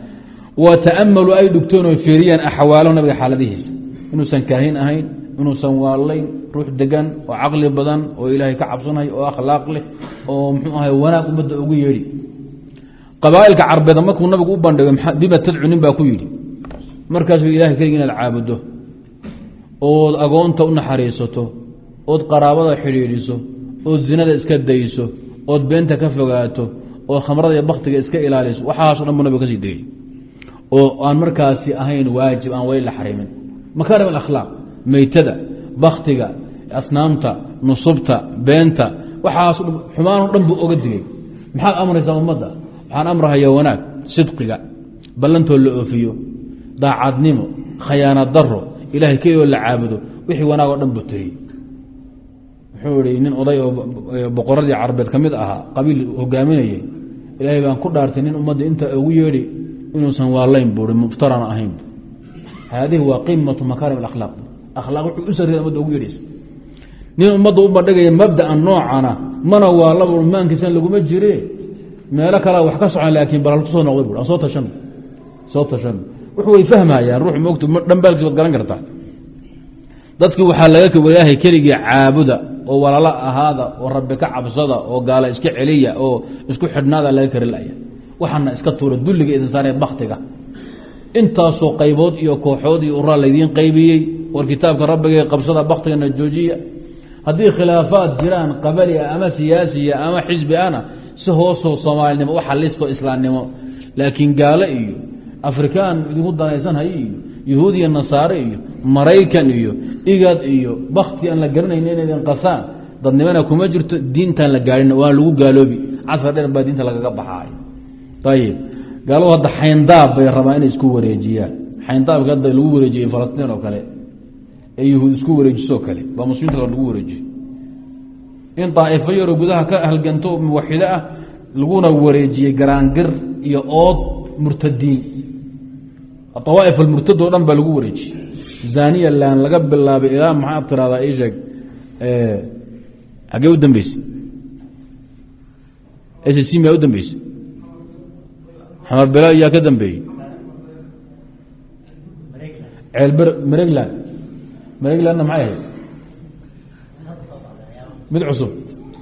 wata'amalu ay dhugtoon oy fiiriyaan axwaalo nabiga xaaladihiisa inuusan kaahin ahayn inuusan waalayn ruux degan oo caqli badan oo ilaahay ka cabsanay oo akhlaaq leh oo mxuu aha wanaag ummadda ugu yeedhi. Qabaailka carbeed markuu nabigu u bandhigo bima tadcu nin baa ku yidhi. Markaasuu ilahay keligii inaad caabudo. Ood agoonta u naxariisato ood qaraabada xidhiidhiso ood zinada iska dayso ood beenta ka fogaato oo khamrada iyo baktiga iska ilaaliso waxaaso dhan buu nabigu ka sii degey oo aan markaasi ahayn waajib aan weli la xarimin. Makaarim alakhlaaq meytada baktiga asnaamta nusubta beenta waxaas xumaano dhan buu oga digay. Maxaad amraysaa ummadda? Waxaan amrahaya wanaag sidqiga ballantoo la oofiyo daacadnimo khayaana daro ilahay keyoo la caabudo wixii wanaag oo dhan buu tiriyey wuxuu ihi nin oday oo boqoradii carbeed ka mid ahaa qabiil hogaaminayay ilaahay baan ku dhaartay nin ummadda inta ugu yeedhi inuusan waalayn buui muftarana ahayn. Haadihi waa qimatu makaarim akhlaaq. Akhlaaq wuxuu u sarreya ummadda ugu yeedhaysa nin ummadda u bandhigaya mabda'an noocana mana waalaba maankiisan laguma jire. Meelo kalea wax ka socon laakiin bal halku soo noqday bu soo tashan. Soo tashan. Wuxu way fahmayaan ruux moogtu dhambaalkiis waad garan kartaa. Dadkii waxaa laga ilaahay keligii caabuda oo walaalo ahaada oo rabbi ka cabsada oo gaala iska celiya oo isku xidhnaada laga kari laya waxaana iska tuura dulliga idin saaree baktiga intaasoo qaybood iyo kooxood iyo uraa laydiin qaybiyey war kitaabka rabbiga qabsada baktigana joojiya. Haddii khilaafaad jiraan qabali ah ama siyaasiya ama xisbi ana si hoosoo soomaalinimo u xalisto islaamnimo. Laakiin gaalo iyo afrikaan idinku danaysanhay iyo yahuud iyo nasaare iyo maraykan iyo igad iyo bakti aan la garanayni inaydin qasaan dadnimana kuma jirto diintaan la gaadhin waan lagu gaaloobi. Casar dheer baa diinta lagaga baxaay ayib gaaladu hadda xayndaab bay rabaan inay isku wareejiyaan. Xayndaabka hadda lagu wareejiyey falastiin oo kale ee yahuud isku wareejisoo kale baa muslimiinta lagu wareejiyo in daa'ifo yaroo gudaha ka halganto muwaxido ah laguna wareejiyey garaangir iyo ood murtadiin. Awaaif almurtad oo dhan baa lagu wareejiyey zaniya laga bilaabay ilaa maxaa tiradaa ii sheeg xaggee u dambeysay? S miyaa u dambeysay? Xamar bela yaa ka dambeeyey. Ceelber maregland mareglandna maxay ahayd? Mid cusub.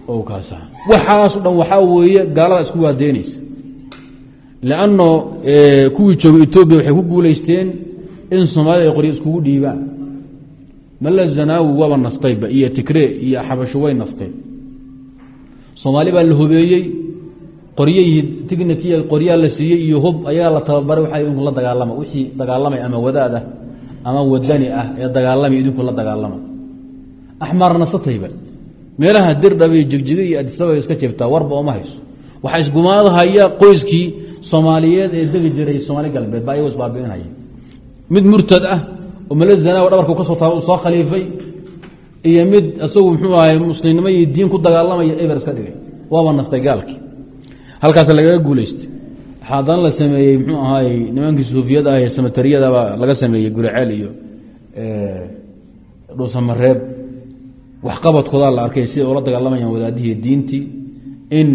Oo kaasa waxaaso dhan waxaa weeye gaalada isku waadeynaysa lanno kuwii joogay etoobiya waxay ku guulaysteen in soomaalida ay qoryo iskugu dhiibaan malla zanaawi waaba nastayba iyo tigre iyo xabasho way nafteen soomaali baa la hobeeyey qoryahii tignikiya qoryaa la siiyey iyo hub ayaa la tababaray waa idinku la dagaalama wixii dagaalamay ama wadaad ah ama wadani ah ee dagaalamay idinku la dagaalama axmaar nasatayba meelaha dirdhab iyo jigjiga iyo adisaba iska jeebtaa warba ooma hayso. Waxaa isgumaadahaya qoyskii soomaaliyeed ee degi jiray soomaali galbeed baa ayagoo isbaabiinaya mid murtad ah oo malazanawa dhabarku ka soo taaba soo khaliifay iyo mid isagu muxuu ahay muslimnimo iyo diin ku dagaalamaya eber iska dhigay. Waaba naftay gaalkii. Halkaas lagaga guuleystay. Haddana la sameeyey muxuu ahaay nimankii suufiyada ah ee samatariyadaba laga sameeyey guriceel iyo dhuusamareeb waxqabadkoodaa la arkay siday oola dagaalamayaan wadaadihii diintii. In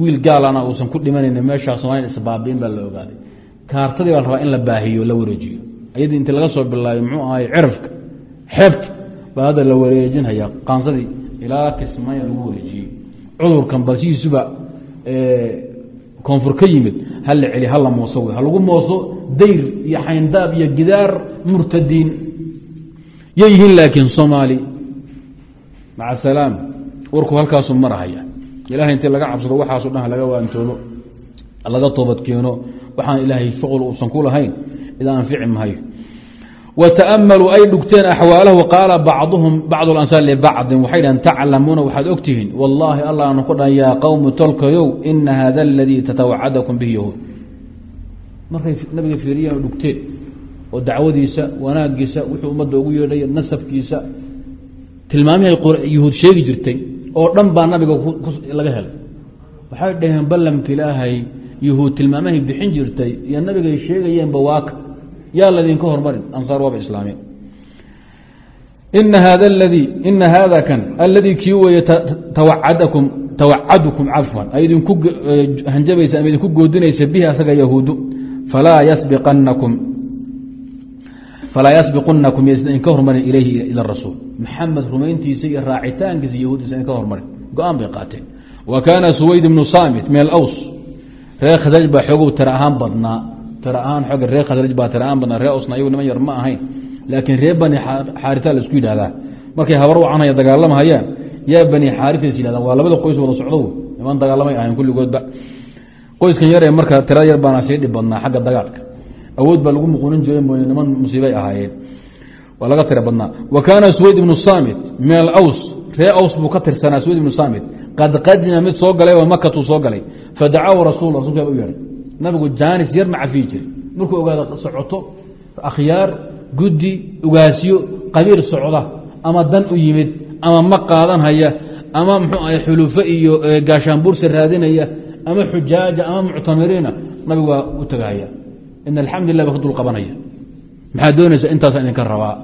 wiil gaalana uusan ku dhimanayn meeshaa somalia isbaabiin baa la ogaaday. Kaartadii baa la rabaa in la baahiyo la wareejiyo ayadii inti laga soo bilaabay muxuu ahay cirafka xeebta baa hadda la wareejinhaya qaansadii ilaa kismaayo lagu wareejiyey cudurkan balsihiisuba koonfur ka yimid hala celi hala mooso w ha lagu mooso dayr iyo xayndaab iyo gidaar murtadiin. Yay yihiin laakiin soomaali. Maca salaam. Warku halkaasu marahaya. Ilahay intii laga cabsado waxaaso dhan laga waantoobo laga toobad keeno waxaan ilaahay shuqul uusan ku lahayn idaa anfici mahayo wata'amaluu ay dhugteen axwaalahu qaala bacduhum bacdu ansaar libacdin waxay dhaheen taclamuuna waxaad ogtihiin wallaahi allahnu ku dhan yaa qowmu tolkayow ina hada aladii tatawacadakum bihi yahuud markay nabiga fiiriyeen dhugteen oo dacwadiisa wanaagiisa wuxuu ummadda ugu yeedhay nasabkiisa tilmaamihay yuhuud sheegi jirtay oo dhan baa nabiga laga helay waxay dhaheen ballamka ilaahay yuhuud tilmaamahay bixin jirtay iyo nabigay sheegayeenba waaka yaa ladinka hormarin ansaar waaba islaameen ina hada ladii ina hada kan aladii kii weeye tawacadakum tawacadukum cafwan ay idinku hanjabaysa ama idinku goodinaysa bihi asaga yahuudu falaa yasbiqanakum falaa yasbiqunakum yaysan idinka hormarin ilayhi ila rasuul. Maxamed rumayntiisa iyo raacitaankiisa yahuudiisa idinka hormarin go'aan bay qaateen. Wa kaana suwayd ibnu saamit min alaws reer khasraj baa xoogow tira ahaan badnaa tira ahaan xooga reer khasraj baa tira ahaan badnaa reer awsna iyagu niman yar ma ahayn. Laakiin reer bani xaarita la isku yidhahdaa markay habar wacanaya dagaalamahayaan yaa bani xaarita is yidhahdaan waa labada qoys wada socdo niman dagaalamay ahayn kulligoodba. Qoyskan yaree marka tira yar baana sii dhib badnaa xagga dagaalka. Awood baa lagu muquunin jiray mooye niman musiibay ahaayeen. Waa laga tira badnaa. Wa kaana suwayd ibnu saamit min alaws. Ree aws buu ka tirsanaa suwayd ibnu saamit. Qad qadima mid soo galay oo makatuu soo galay. Fadacahu rasul rasulka u yeehay nabigu jaanis yar ma cafiyi jiray markuu ogaado socoto akhyaar guddi ugaasyo qabiil socda ama dan u yimid ama ma qaadanhaya ama mxuu ahay xulufo iyo gaashaanbuursi raadinaya ama xujaaja ama muctamiriina nabigu waa u tagahaya. In alxamdulilah ba ka dul qabanaya. Maxaad doonaysa intaasa idinka rabaa?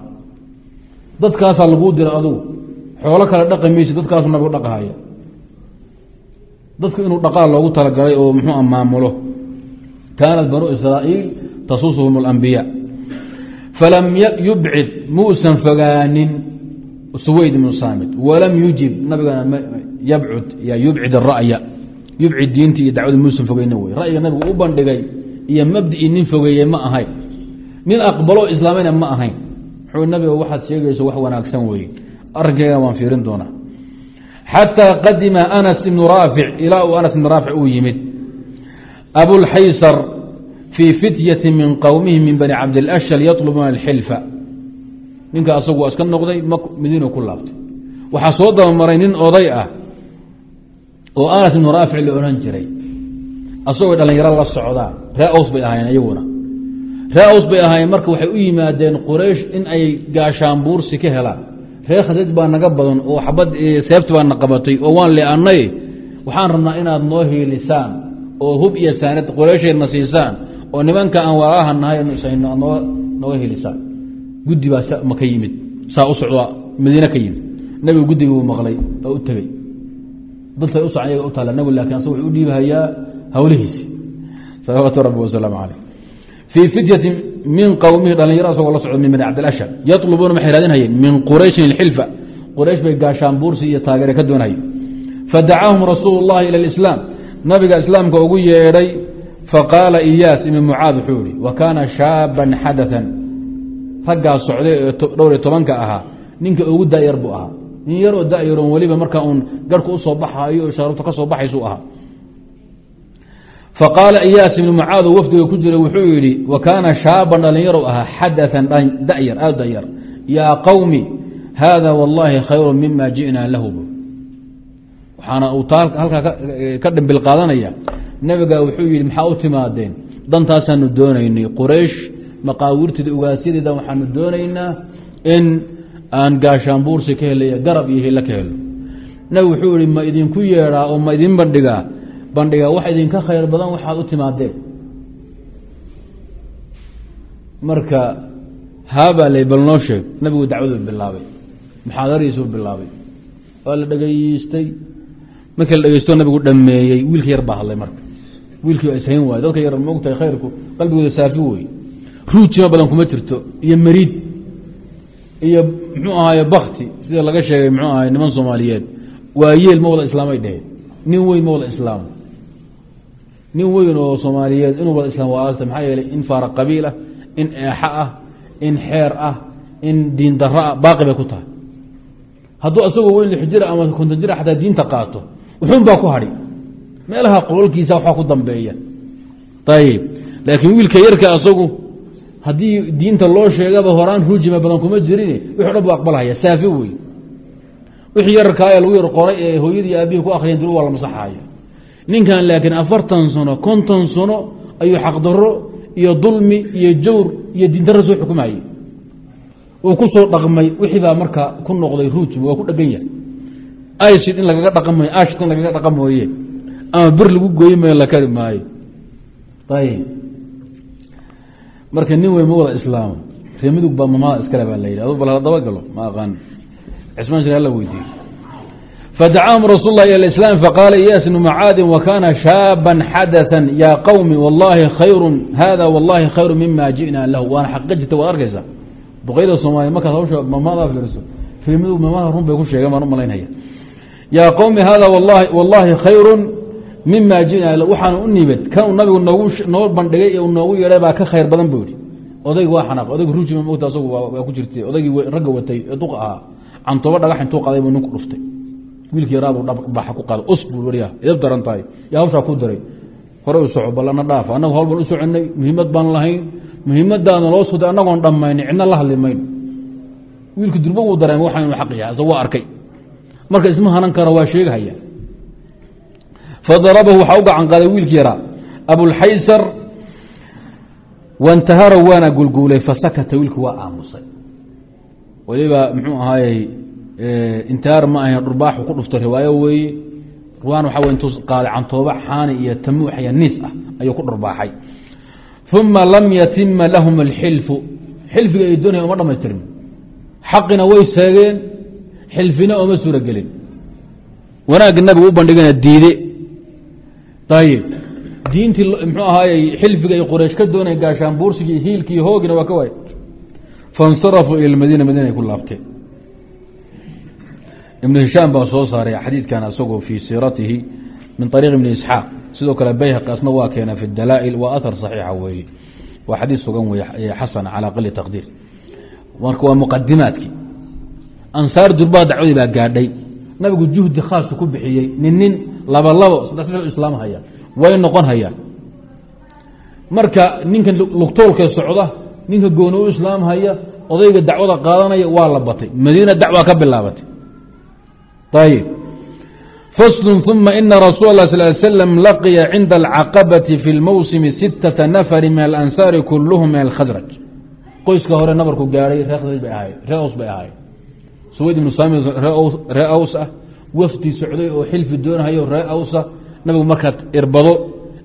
Dadkaasaa laguu dira adugu. Xoolo kale dhaqi maysa dadkaasu nabigu dhaqahaya dadku inuu dhaqaal loogu talagalay oo muxuu maamulo kaanat banuu israa'iil tasusuhum اlambiya falam yubcid muusan fogaanin suwayd ibnu saamit walam yujib nabigana yabcud yubcid ara'ya yubcid diintii iyo dacwada muusan fogeynin wey ra'yiga nabigu u bandhigay iyo mabdii nin fogeeye ma ahayn nin aqbalo islaamayna ma ahayn wuxuu nabiga waxaad sheegayso wax wanaagsan weeye arrinkeega waan fiirin doonaa xatىa qadima anas ibnu raafic ilaa uu anas ibn raafic uu yimid abulxaysar fii fityati min qowmihi min bani cabdilashal yaطlubuuna alxilfa. Ninka asagu iska noqday madiino ku laabtay. Waxaa soo dabamaray nin oday ah oo anas ibnu raafic la odhan jiray. Asagoo dhalinyaro la socdaa ree aws bay ahaayeen iyaguna ree aws bay ahaayeen marka waxay u yimaadeen quraysh in ay gaashaanbuursi ka helaan. Reer khadaj baa naga badan oo xabad baa na qabatay oo waan leanay waxaan rabnaa inaad noo hiilisaan oo hub iyo saanad qoreysheedna siisaan oo nimanka aan walaalaha nahay nooga hilisaan guddi baa ma ka yimid. Saa u socda madiine ka yimid. Nebigu guddigii buu maqlay oo u tegey. Dadkay u socon yaga u taalla nebigu laakiin asag wuxuu u dhiibahayaa hawlihiisi. Salawaatu rabbi wasalaamu caleyh fii fidyati min qowmihi dhalinyaro asagoo la socdo min bani yatlubuuna maxay raadinhayeen min qurayshin ilxilfa quraysh bay gaashaan buursi iyo taageere ka doonhayeen fadacaahum rasuulu llahi ila lislaam nabiga islaamka ugu yeedhay faqaala iyaas ibn mucaad wuxuu yihi wa kaana shaaban xadaan raggaa socday ee dhowr iyo tobanka ahaa ninka ugu dayar buu ahaa. Nin yaroo dayaroon weliba markaa uun garhku u soo baxaayo o shaarubta ka soo baxaysu ahaa. Faqaala iyaas ibnu mucaad oo wafdiga ku jira wuxuu yidhi wa kaana shaaban dhallinyarow ahaa xadaan dayar aad dayar. Yaa qowmi haada wallaahi khayru mima ji'naa lahu waxaana uu halkaa ka qaadanaya. Nebiga wuxuu yidhi maxaa u timaadeen? Dantaasaanu doonaynay. Quraysh maqaawirteeda ugaasyadeeda waxaanu doonaynaa in aan gaashaanbuursi ka helaya garab iyo hilo ka helo. Nebigu wuxuu yihi ma idinku yeedhaa oo ma idin bandhigaa? Bandhigaa wax idinka khayr badan waxaad u timaadeen. Marka haabaa lay bal noo sheeg. Nabigu dacwaduu bilaabay. Muxaadaradiisuu bilaabay. Waa la dhegaystay markii la dhegeysto nabigu dhameeyey wiilka yar baa hadlay marka. Wiilkii waa ishayn waay dadka yar maogtahay khayrku. Qalbigooda saafi wey ruujima badan kuma jirto. Iyo mariid iyo muxuu ahaaye bakti sida laga sheegay muxuu ahaye niman soomaaliyeed. Waa yeel ma wada islaamay dheheen nin weyn ma wada islaam. Nin weyn oo soomaaliyeed inuu wada islaam waa adagta maxaa yeelay in faara qabiil ah in eexa ah in xeer ah in diin daro ah baaqi bay ku tahay. Hadduu asagoo weyn lix jira ama konton jira xataa diinta qaato wuxuun baa ku hadhi meelaha qololkiisa waxaa ku dambeeya. Ayib laakiin wiilka yarka asagu haddii diinta loo sheegaba horaan ruujima badan kuma jirin wixi dhan bu aqbalhaya saafi wey wixii yararkaaya lagu yar qoray ee hooyadii aabihii ku akriyan dib waa la masaxaya ninkan laakiin afartan sano konton sano ayuu xaqdaro iyo dulmi iyo jawr iyo diintara soo xukumayey uu ku soo dhaqmay. Wixii baa marka ku noqday ruujim waa ku dhegan yahay ashid in lagaga dhaqan mooye ashid in lagaga dhaqan mooye ama bir lagu gooyi maayo la kari maayo. Ayib marka nin weyn ma wada islaamo. Ree midug baa mamada iskale baa la yidhi. Adu bal hadaba galo ma aqaan. Cismaan shir alla weydiiye fadacaahum rasuul lah ilى islaam faqaala iyaas bnu mucaadin wakana shaaban xadaa yaa qowmi wallahi khayru hada wallahi khayru mima ji'na lahu. Waana xaqiiqa jirta waad arkaysa duqeyda soomaaliya markaad hawsha mamada fiiriso ree midug mamada run bay ku sheegeen baan u malaynaya yaa qowmi hada wallahi khayru mima jina waxaan u nimid kan nabigu noo bandhigay ee noogu yeedhay baa ka khayr badan buu yihi odayg waa xanaaq odayg rujima mogta asagu waa ku jirtay odaygii ragga watay ee duq ahaa cantooba dhagax intuu qaday buu ninku dhuftay wiilkii yaraabuu baxa ku qaaday us buu wariya idab daran tahay yaa hawshaa ku diray hore u soco bal ana dhaaf annagu hawl baan u soconay muhiimad baan lahayn muhiimadaana loo suday annagoon dhammayna cidna la hadli mayno wiilkii durbo wuu dareemay waxaan inu xaq marka isma hanan karo waa sheegahaya. Fadarabahu waxaa u gacan qaaday wiilkii yaraa abulxaysar wantahara waana gulguulay fasakata wiilku waa aamusay. Weliba muxuu ahaayey intihaar ma ahayn dhurbaaxu ku dhuftay riwaayo weeye ruwaan waxa wey intuu qaaday cantooba xaani iyo tamuuxya niis ah ayuu ku dhurbaaxay uma lam yatima lahum alxilfu. Xilfiga ay doonaya uma dhamaystirin xaqina way seegeen xilfina ooma suuro gelin wanaagga nabigu u bandhigana diide ayib diintii mxuu ahaayey xilfiga ay qoreysh ka doonaya gaashaan buursigii hiilkii hoogina waa ka waay faاnsarafuu ilى madiina madiina ay ku laabteen ibnu hishaam baa soo saaray xadiidkan asagoo fii siiratihi min ariiq ibni isxaaq sidoo kale bayhaqi asna waa keena fi dalaa'il waa ahar saxiixa weeye waa xadiid sugan wey xasana calى qali taqdiir marka waa muqadimaadkii ansaar durbaa dacwadii baa gaadhay. Nabigu juhdi khaasu ku bixiyey nin nin laba labo saddex saddex islaam haya way noqon marka ninka lugtoolka socda ninka gooni u islaam odayga dacwada qaadanaya waa la batay. Madiina dacwa ka bilaabatay. Ayib faslu uma ina rasuul اlah sal slm laqiya cinda alcaqabati fi lmowsimi sittata nafari min alansaari kuluhum min alkhadraj qoyska hore nabarku gaadhay ree khasraj bay ahayd ree os bay ahayd suwayd ibnu saami ree aws ah wafdi socday oo xilfi doonahayo ree awsa nabigu markaa irbado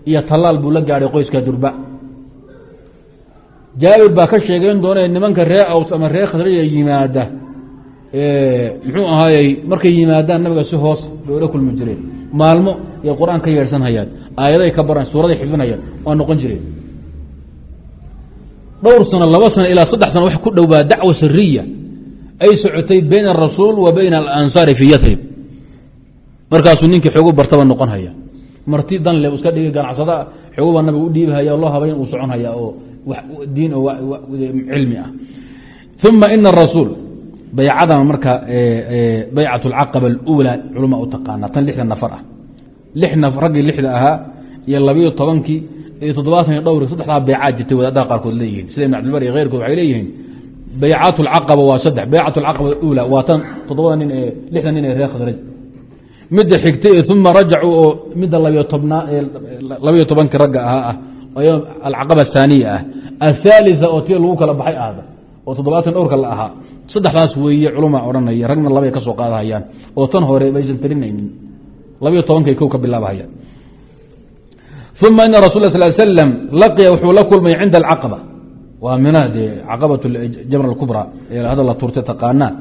iyo tallaal buu la gaadhay qoyska durba. Jaabir baa ka sheegeyn doona nimanka ree aws ama ree khasraja yimaada muxuu ahaayey markay yimaadaan nabiga si hoos loola kulmi jireen maalmo iyo qur'aan ka yeedhsan hayaan aayaday ka baran suuraday xifdinayaan waa noqon jireen dhowr sano ay socotay bayna arasuul wa bayna alansaari fii yatrib markaasuu ninkii xoogu bartaba noqon haya. Marti danle iska dhigi ganacsada xoogu baa nabiga u dhiibhaya loo habayn uu socon haya oo diin oo cilmi ah. Uma ina arasuul baycadan marka baycat alcaqaba aluulaa culama u taqaana tan lixda nafar ah. Raggii lixda ahaa iyo labiyo tobankii iyo toddobaatan iyo dhowr saddexdaa baycaad jirtay wadaadaha qaarkood leeyihiin. Sida ibn cabdilbar iyo keyrkood waxay leeyihiin baycat alcaqaba waa saddex baycat alcaqaba aluulaa waa tan toddobada nin ee lixda nin ee reer khadraj midda xigtay uma rajacuu oo midda labiyo tobnaa labiyo tobankii ragga ahaa ah alcaqaba ahaaniya ah. Athaalia oo tii lagu kala baxay ahda oo toddobaatan dhowrka la ahaa. Saddexdaas weeye culama odhanaya ragna labay ka qaadahayaan oo tan hore baysan tirinaynin labiyo tobankay kow ka bilaabahayaan. Uma ina rasul sal slam laqiya wuxuu la kulmay cinda alcaqaba waa mina dee caqabat jamr kubra ee hadda la tuurtay taqaanaa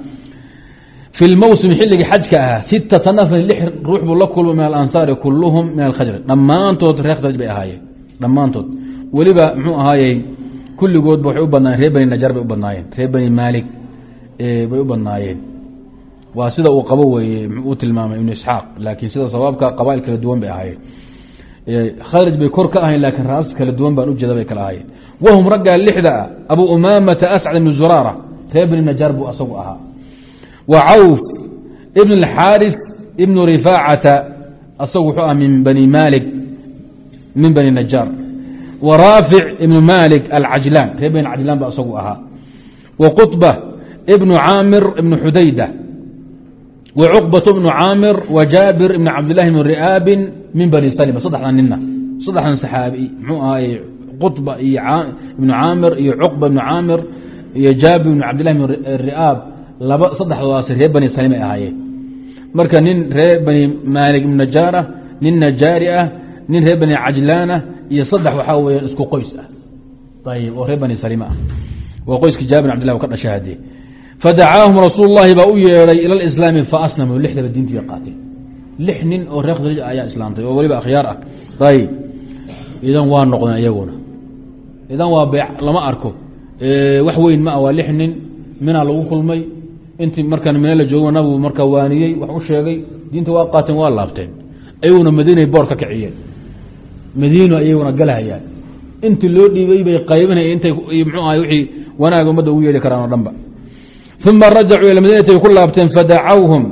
fi lmawsim xilligii xajka ahaa sittata nafrin lix ruux buu la kulmay min alansaari kulluhum min alkhajr dhammaantood reer khasraj bay ahaayeen. Dhammaantood. Weliba muxuu ahaayey kulligoodba waxay u badnaayeen reer bani najaar bay u badnaayeen reer bani maalik bay u badnaayeen waa sida uu qabo weeye u tilmaamay ibnu isxaaq laakiin sida sabaabka qabail kala duwan bay ahaayeen. Kharaj bay kor ka ahayn laakiin raas kala duwan baan ujeeda bay kala ahaayeen wahum raggaa lixda ah abu umaamata ascad ibnu zuraara reer bani najaar buu asagu ahaa wa cawf ibn اlxaaris ibnu rifaacata asagu wuxuu ah min bani maalik min bani najaar wa raafic ibnu maalik alcajlaan reer bani cajlaan ba asagu ahaa wa quطba ibnu caamir ibnu xudayda wa cuqbat bnu caamir wa jaabir ibn cabdillahi ibn ri'aabin min bani salima saddexdan nina saddexdan saxaabi muxuu ahaye quطba iyo ibnu caamir iyo cuqba ibnu caamir iyo jaabir ibn cabdillahi ibn ri'aab laba saddexdoodaas reer bani salim ay ahaayeen. Marka nin reer bani maalik ibnu najaar ah nin najaari ah nin reer bani cajlaan ah iyo saddex waxaa weeyaan isku qoys ah. Ayib oo reer bani salima ah. Waa qoyskii jaabir bin abdillah ka dhashay haddee fadacaahum rasuul llahi baa u yeedhay ila lislaami faaslamuu lixdaba diintii qaateen lix nin oo reer idan waa bee lama arko. Wax weyn ma ah waa lix nin minaa lagu kulmay. Intii markaan mine la joogo nabigu markaa waaniyey wax u sheegay. Diinta waa qaateen waa laabteen. Ayaguna madiinay boor ka kiciyeen. Madiino ayaguna galhayaan intii loo dhiibay bay qaybinay intay mxuu ahay wixii wanaaga ummadda ugu yeedhi karaan oo dhanba. Uma rajacuu ila madiinati bay ku laabteen fadacawhum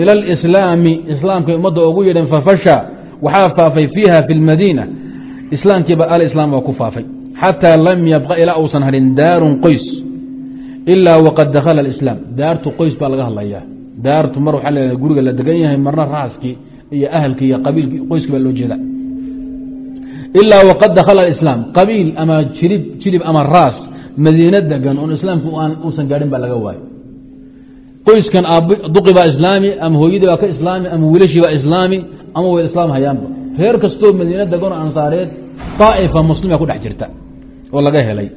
ila alislaami. Islaamkay ummadda ugu yeedheen fafasha waxaa faafay fiiha fi lmadiina islaamkiiba alislaam waa ku faafay xataa lam yabqa ilaa uusan harin daarun qoys ilaa waqad dakhala alislaam daartu qoys baa laga hadlayaa daartu mar waxaa leedahay guriga la degan yahay marna raaskii iyo ahalkii iyo qabiilkii qoyskii baa loo jeeda ilaa waqad dakhala alislaam qabiil ama jirib jirib ama raas madiine degan oon islaamku uusan gaadhin baa laga waayo qoyskan duqi baa islaami ama hooyadii baa ka islaami ama wiilashii baa islaami ama way islaam hayaanba reer kastoo madiine degan oo ansaareed jirta oo laga helay.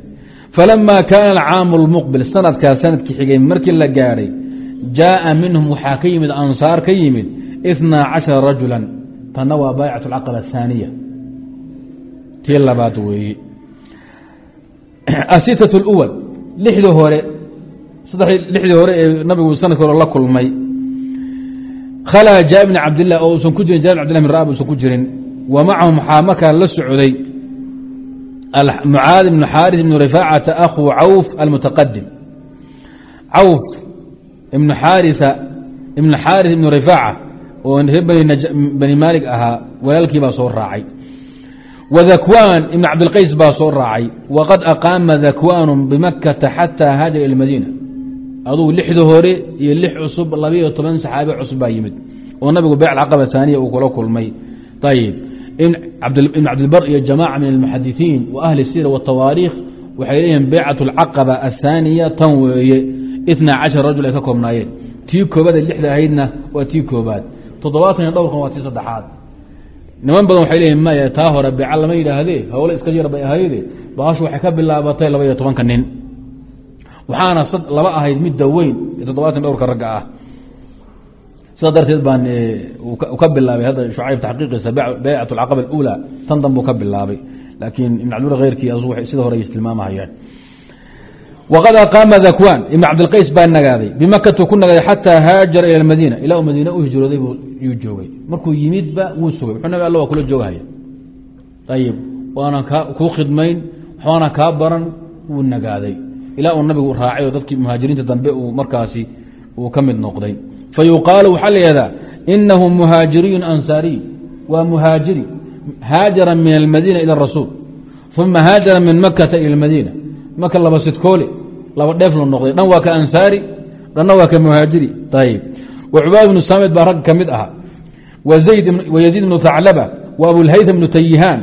Falama kaana alcaamu lmuqbil sanadkaa sannadkii xigay markii la gaadhay jaaa minhum waxaa ka yimid ansaar ka yimid itnaa cashara rajulan tanna waa baaycat alcaqaba ahaaniya tii labaad weeye asitat اlwal lixdii hore lixdii hore ee nabigu sannadkii hore la kulmay. Khalaa jaa bni cabdilah oo usan ku jirin ja bn abdillah bin raab usan ku jirin wa macahum waxaa markaa la socday mucaad ibnu xaaris ibnu rifaacata akhuu cawf almutaqadim cawf ibnu xaaria ibnu xaaris ibnu rifaaca oo reer bani maalig ahaa walaalkii baa soo raacay wa dakwaan ibn cabdilqays baa soo raacay waqad aqaama dakwaanu bimakata xataa haajara ila madiina adugu lixda hore iyo lix cusub labiyo toban saxaabi cusub baa yimid oo nabigu beyc caqaba haaniya uu kula kulmay ayib ibn cabdilbar iyo jamaaca min almuxadisiin wa ahli sira watawaariikh waxay leeyihiin beycat alcaqaba ahaaniya tan weeye itna cashar rajul ay ka koobnaayeen. Tii koobaad ee lixda ahaydna waa tii koobaad. Toddobaatan iyo dhowrkan waa tii saddexaad. Niman badan waxay leeyihiin maya taa hore beeca lama yidhaahdee? Hawle iska yar bay ahayde baashu waxay ka bilaabatay laba iyo tobanka nin. Waxaana laba ahayd midda weyn ee toddobaatan dhowrka ragga ah sidaa darteed baan ka bilaabay hadda shucayb taxqiiqiisa baycat alcaqaba alula tan danbuu ka bilaabay. Laakiin ibn cabdilla keyrkii sida hore tilmaamahayaan waqad aqaama dakwan ibn cabdilqays baa nagaaday bimakatu ku nagaaday xataa haajara ila madiina ilaa madiine u hijrooday yuu joogay. Markuu yimidba wuu sugay. Wuxuu nabi alla waa kula joogahaya. Ayib waana kuu khidmayn waxbaana kaa baran wuu nagaaday. Ilaa uu nabigu raacay oo dadkii muhaajiriinta dambe uu markaasi uu ka mid noqday fa yuqaalu waxaa layihahdaa inahu muhaajiriyun ansaariy waa muhaajiri haajara min almadiina ila rasuul uma haajara min makata ila madiina maka laba sidkoole laba dheef la noqday dhan waa ka ansaari dhanna waa ka muhaajiri ayib wa cubaad bnu saamid baa rag ka mid aha wa yaziid bnu thaclaba wa abulhaytham bnu tayihaan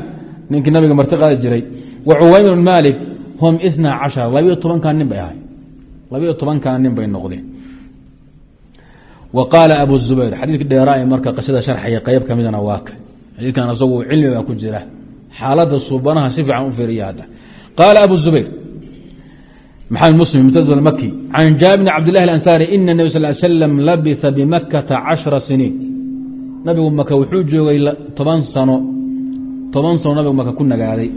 ninkii nabiga marti qaadi jiray wa cuwaym bn maalik hum ina cashara labiyo tobankaa nin bay ahay labiyo tobankaa nin bay noqdeen wa qaala abu zubayr xadiidki dheeraa marka qisada sharxaya qeyb ka midana waa ka xadiidkan asagu cilmi baa ku jira xaaladda suubanaha si fiican u fiiriya hadda qaala abu zubayr maxamed muslim mutad maki can jaabir bn cabd lahi alansaari ina nebi sal slam labisa bimakata cashra siniin nabigu maka wuxuu joogay toban sano toban sano nabigu maka ku nagaaday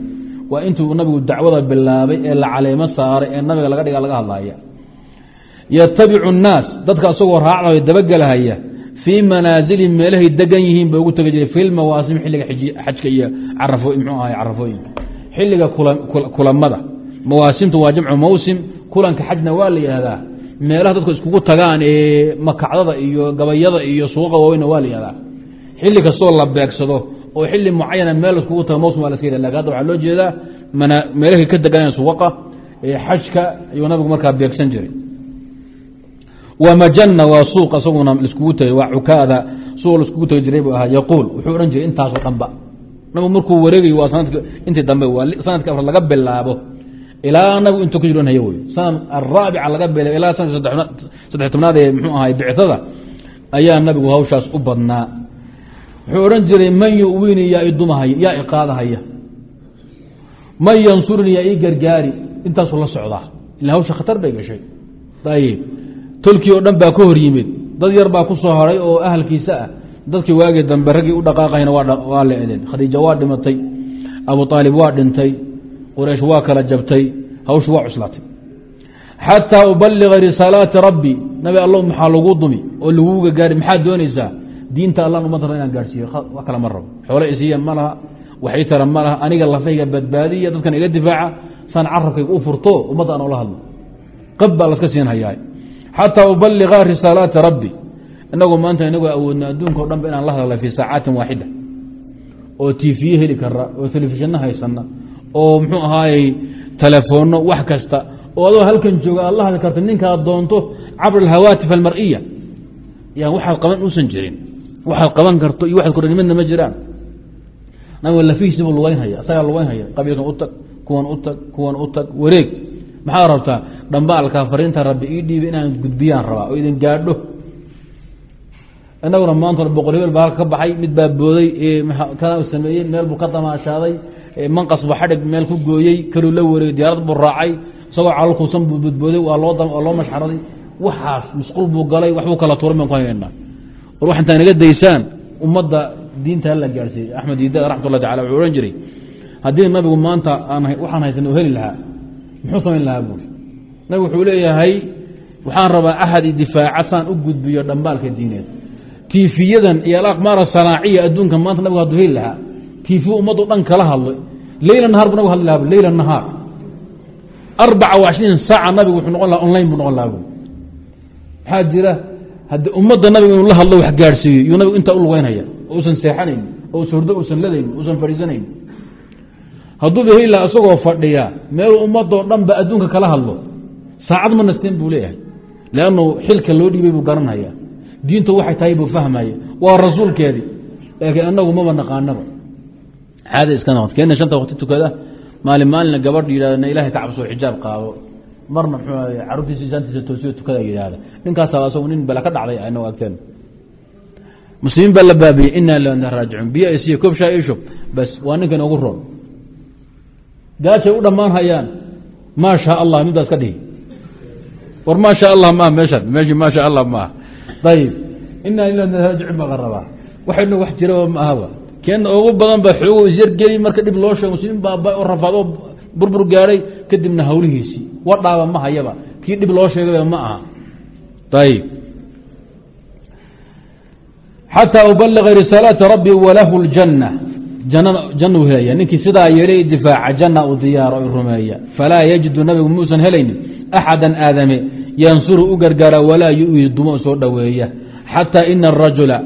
waa intuu nabigu dacwada bilaabay ee la caleemo saaray ee nabiga laga dhiga laga hadlaya yatabicu الnaas dadka isagoo raacdayo dabagelahaya fii manaazili meelahay degan yihiin ba ugu tegi jiray fi lmawaasim xilliga xajka iyo mxuu ahay carafooyinka xilliga kulamada. Mawaasimta waa jamcu mawsim kulanka xajna waa la yihahdaa meelaha dadku iskugu tagaan ee makacdada iyo gabayada iyo suuqa waaweyna waa la yihahdaa xilli kastoo la beegsado oo xili mucayana meel iskugu taga mawsim waa la ska yah laakiin hadda waxaa loo jeedaa meelahay ka deganayaan suwaqa ee xajka ayuu nabigu markaa beegsan jiray wmajana waa suuq isaguna liskugu tegay waa cukaada suuq laiskugu tegi jiray buu ahaa. Yaquul wuxuu odhan jiray intaasoo dhanba. Nabigu markuu wareegayo waa sanadk intii dambe waa sanadka afar laga bilaabo. Ilaa nabigu intuu ka jiranhayo wey sanad araabica laga bilaabo ilaa sanadka saddex tobnaad ee mxuu ahay bicada ayaa nabigu hawshaas u badnaa. Wuxuu odhan jiray man yuwini yaa idumahaya yaa iqaadahaya man yansurni yaa ii gargaari tolkii oo dhan baa ka hor yimid. Dad yar baa ku soo haray oo ahalkiisa ah. Dadkii waagii dambe raggii u dhaqaaqayna waa la edeen khadiija waa dhimatay abu aalib waa dhintay quraysh waa kala jabtay hawshu waa cuslaatay. Xataa ubaliga risaalaati rabbi nabi allow maxaa lagu dumi oo laguga gaari maxaad doonaysaa? Diinta allan umad raba inaan gaarhsiiyo wax kale ma rabo xoole isiiya ma laha waxay tara ma laha aniga lafayga badbaadiya dadkan iga difaaca saan carabkayga u furto ummadda aan ola hadlo. Qab baa laska siin hayaa xataa ubaliga risaalaati rabbi. Inagu maanta inagoo awoodna adduunka o dhan ba inaan la hadla fii saacaatin waaxida. Oo tiifiye heli kara oo telefishinno haysana oo muxuu ahaayey telefoonno wax kasta oo adoo halkan jooga aad la hadli karta ninkaad doonto cabr alhawaatif almariya yan waxaad qaban uusan jirin waxaad qaban karto iyo waxaad kordhan midna ma jiraan. Nabiga lafihiisi buu lugeynhaya asagaa lugeynhaya qabiilkan u tag kuwan u tag kuwan u tag wareeg. Maxaad dhambaalka fariinta rabbi ii dhiiba inaan gudbiyaan rabaa oo idin gaadho. Inaguna maanta boqol hebel baa ka baxay mid baa booday kana sameeyey meel buu ka damaashaaday manqas buu xadhig meel ku gooyey kaluu la wareegay diyaarad buu raacay isagoo calolkuusan buu budbooday waa loo loo mashxaraday. Waxaas musqul buu galay waxbuu kala tuuray baan ku haynaa war wax intaa naga daysaan ummadda diinta hala gaarsiiyey. Axmed ida raxmatullah tacala wuxuu odhan jiray haddii nabigu maanta aan waxaan haysan heli lahaa. Muxuu samayn lahaa buuri nabig wuxuu leeyahay waxaan rabaa axad idifaaca saan u gudbiyo dhambaalka diineed. Tiifiyadan iyo alaqmaara sanaaciya adduunka maanta nabigu haduu heli lahaa. Tiifiyu ummaddu dhan kala hadlo leyla nahaar bu nabig hadli laha leyla nahaar. Arbaca wa cishriin saaca nabigu wuxuu noqon laha online buu noqon laha maxaa jira haddii ummadda nabiga inuu la hadlo wax gaadhsiiyo yuu nabigu intaa u lugeynhaya ousan seexanayn oo surdo uusan ladayn uusan fadhiisanayn. Hadduuba heli laha isagoo fadhiya meeluu ummadoo dhan adduunka kala hadlo saacad ma nasteen buu leeyahay. Leannu xilka loo dhiibay buu garanhaya diintu waxay tahay buu fahmaya waa rasuulkeedii. Laakiin anagu maba naqaanaba. Caada iska noqot keena shanta waqti tukada. Maalin maalina gabadh yidhahda ilahay ka cabsoo xijaab qaado. Marna caruurtiisa isaantiisa toosiyo tukada yidhaahda ninkaasaa asagu nin bale ka dhacday anoo agteen muslimiin baa la baabiyey inaa lana raajicuun. Biyo isiyo koob shaa bas waa ninkan ugu roon. Gaajay u dhammaan hayaan. Maa shaa allah midaas ka dhihi war maa sha allah maaha meeshan meeshii maa sha allah maaha ayib inaa raajicuun baa la rabaa wax jiraba ma ahaba keena ugu badan ba xoogo isyargeli marka dhib loo sheego muslimiin baaba o rafaad oo burbur gaadhay kadibna hawlihiisii wadhaaba ma hayaba kii dhib loo sheegaba ma aha. Ayib xatىa ubaliga risaalata rabbi walahu اljanna janna u helaya. Ninkii sidaa yeelay difaaca janna u diyaaro rumeeya. Falaa yajidu nabigu muusan helaynin axada aadame yansuru u gargaara walaa yu dumo soo dhoweeya xataa ina arajula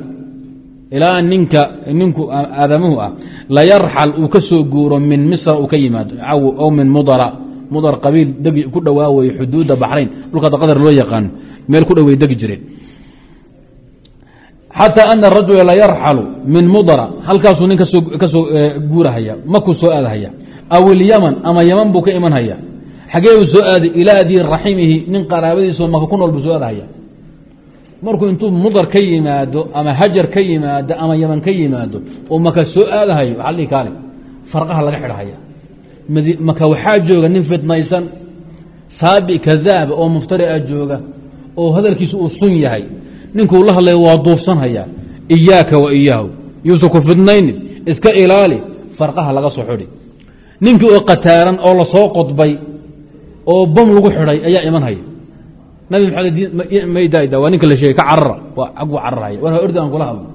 ilaa ninka ninku aadamuhu ah layarxal uu ka soo guuro min misra uu ka yimaado aw min mudara mudar qabiil degi ku dhowaawaye xuduudda baxrayn dhulka qadar loo yaqaano meel ku dhowey degi jireen xatىa ana rajula layarxalu min mudra halkaasuu nin ka soo guurahaya makuu soo aadahaya aw ilyaman ama yaman buu ka imanhaya xagee buu soo aaday ilaa dii raximihi nin qaraabadiisoo maka ku nool buu soo aadahaya markuu intuu mudar ka yimaado ama hajar ka yimaado ama yaman ka yimaado oo maka soo aadahayo waxaa dhihi kaale farqaha laga xidhahaya. Maka waxaa jooga nin fitnaysan saabi kadaaba oo muftari a jooga oo hadalkiisu uu sun yahay. Ninkuu la hadlaya waa duufsanhayaa iyaaka wa iyaahu. Yuusan ku fidnaynin iska ilaali farqaha laga soo xidhi. Ninkii oo qataaran oo la soo qodbay oo bam lagu xidhay ayaa imanhaya nabi maxamed waa ninka la sheegay ka carara waa aguu cararhaya war ordi aan kula hadlo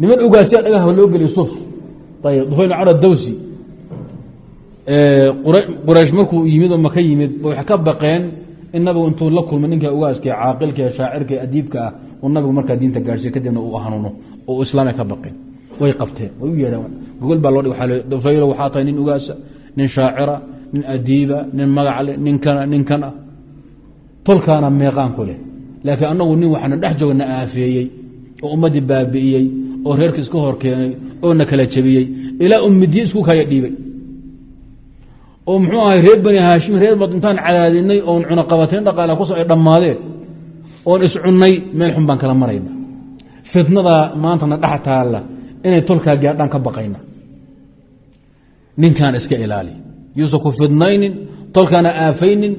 niman ogaasiya dhagaha loo geliy suf ayb dufayl cara dawsi. Quraysh markuu yimid oo maka yimid waxay ka baqeen in nabigu intuu la kulmay ninka ugaaska caaqilka shaacirka adiibka ah uu nabigu markaa diinta gaadhsiy kadibna uu hanuuno oo islaamay ka baqeen. Way qabteen way u yeedheen gogol baa loo dhig waxaa tahay nin ugaasa nin shaacira nin adiiba nin magacle ninkana ninkan ah tolkaana meeqaan ku leh. Laakiin annagu nin waxaana dhex joogna aafeeyey oo ummaddii baabi'iyey oo reerka iska hor keenay oo na kala jebiyey. Ilaa ummidiye isku kaya dhiibay. Oo muxuu ahay reer bani haashim reer bad intaan cadaadinay oon cunaqabateyn dhaqaala kuso ay dhammaadeen oon iscunnay meel xun baan kala marayna. Fitnadaa maantana dhex taalla inay tolkaa gaadhaan ka baqayna. Ninkaan iska ilaali yuusan ku fidnaynin tolkaana aafaynin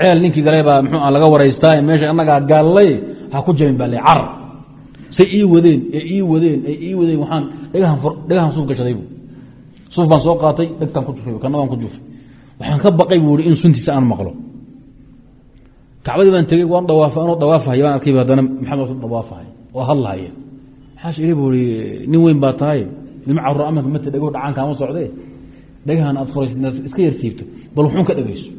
ceel ninkii galay baa mxuu laga waraystaa meesha annagaa gaallay ha ku jabin baa le carar say ii wadeen ee ii wadeen ee ii wadeen waxaan dhagahan suuf gashaday bu suuf baan soo qaatay dhegtaan ku jufay kana baan ku jufay. Waxaan ka baqay buu i in suntiisa aan maqlo. Kacbadii baan tegey waan dhawaafay anoo dhawaafahaya waan arkay haddana maxamed dhawaafahay oo hadlahaya maxaas iri buu i nin weyn baa tahay nima carur amanka mata dhego dhacaan kaama socdee dhagahan aad furays iska yar siibto bal wuxuun ka dhegeyso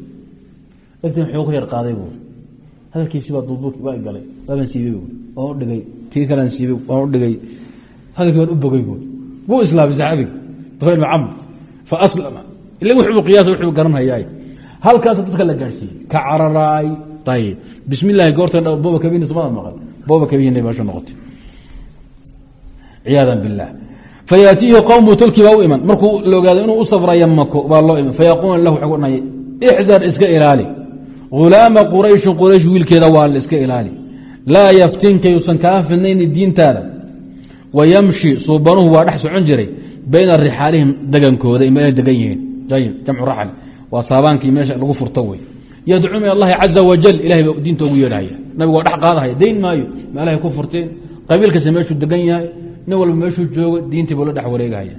dhegtan ka yar qaaday buu. Hadalkiisi baa duuduurki waa galay waabaan siibey bu waan u tii kalaan siibey waan u dhigay. Hadalkii waan u bogay buu. Wuu islaamay saxaabiga dufayl bn camr. Fa aslama. Ila wuxuu qiyaasa wuxuu garanhayaay halkaas dadka la gaadhsiiyey ka cararaay ayib bismi goortan booba kabini sumada maqan. Booba kabini meesha noqotay. Ciyaada biاllah fayaatiihi qowmu tolki baa u iman markuu la ogaado inuu u safraya mako baa loo iman fayaquuna lahu waxay ku ixdar iska ilaali hulaama qurayshin quraysh wiilkeeda waa la iska ilaali laa yaftinka yuusan kaa fidnayni diintaada wa yamshi suubanuhu waa dhex socon jiray bayna rixaalihim degankooda meelay degan yihiin jamcu raxal waa saabaankii meesha lagu furto wey yadcuu min allahi caza wajal ilahay baa diinta ugu yeedhahaya nabigu waa dhex qaadahaya dayn maayo meelahay ku furteen qabiil kasta meeshuu degan yahay nin walba meeshuu joogo diintii buu la dhex wareegahaya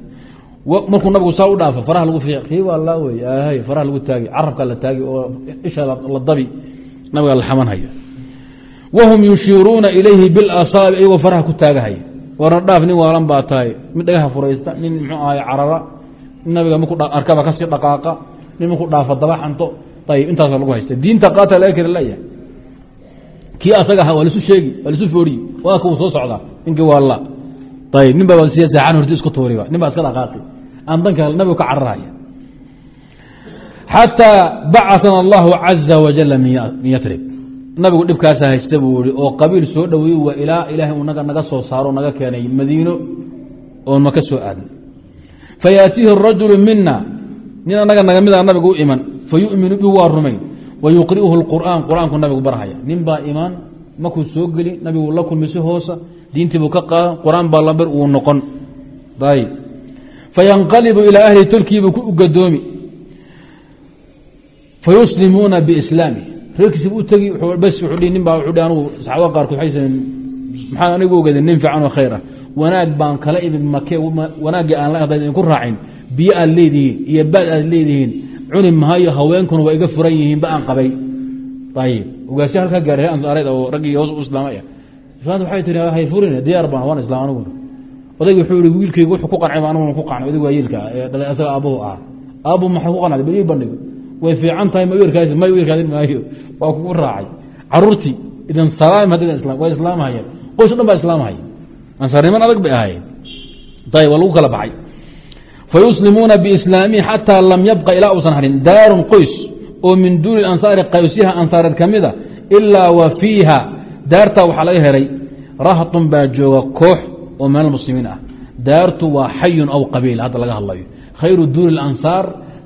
markuu nabigu saa u dhaafo faraha lagu fiiq kii waa laa wey ahay faraha lagu taagi. Carabka la taagi oo isha la dabi. Nabiga la xamanhaya. Wahum yushiiruuna ilayhi bilasaabi iyagoo faraha ku taagahaya. Warna dhaaf nin waalan baa tahay. Mid dhagaha furaysta nin muxuu ahay carara. Nabiga markuu arkaba ka sii dhaqaaqa. Nin markuu dhaafa daba xanto. Ayib intaasa lagu haysta diinta qaata laga layahay. Kii asaga waa lasu sheegi waa lasu fooriyi waa ka uu soo socdaa. Ninkii waa la ayib nin baa siya saaxan horti isku tuuriba. Nin baa iska dhaqaaqi aan danka nabigu ka cararaya. Xataa bacatana allahu caza wajala min yatrib nabigu dhibkaasa haysta buu i oo qabiil soo dhoweey waa ilaa ilaahay unaga naga soo saaro naga keenay madiino oon maka soo aadna fayaatiihi rajulu mina nin anaga naga mida nabigu u iman. Fayuminu bi waa rumayn. Wa yuqri'uhu اlqur'aan qur'aanku nabigu barhaya nin baa imaan markuu soo geli nabigu la kulmi si hoosa diintiibuu ka qaadan qur'aan baa lambar uu noqon. Ayb fayanqalibu ilaa ahli tolkiibuu ku gadoomi. Fayuslimuuna bislaami reerkiisibu u tegi bs wuuu nin baa wuuu anugu saxaabada qaarkood waxaysan maxaa anigu ogeeda nin fiican oo khayr ah wanaag baan kala imid make wanaaggii aan la hadlayn idinku raacin. Biyo aad leedihiin iyo baad aad leedihiin. Cuni mahayo haweenkuna waa iga furan yihiin ba aan qabay. Ayib ogaasyo halkaa gaaray ansaareed oo raggii hoos u islaamay islaanta waxay tihi hay furin diyaar baan waan ah. Ilaa ilaa wa fiiha daartaa waxaa laga helay rahtun baa jooga koox oo min almuslimiin ah. Daartu waa xayun aw qabiil hadda laga hadlayo. Khayru duuni ansaar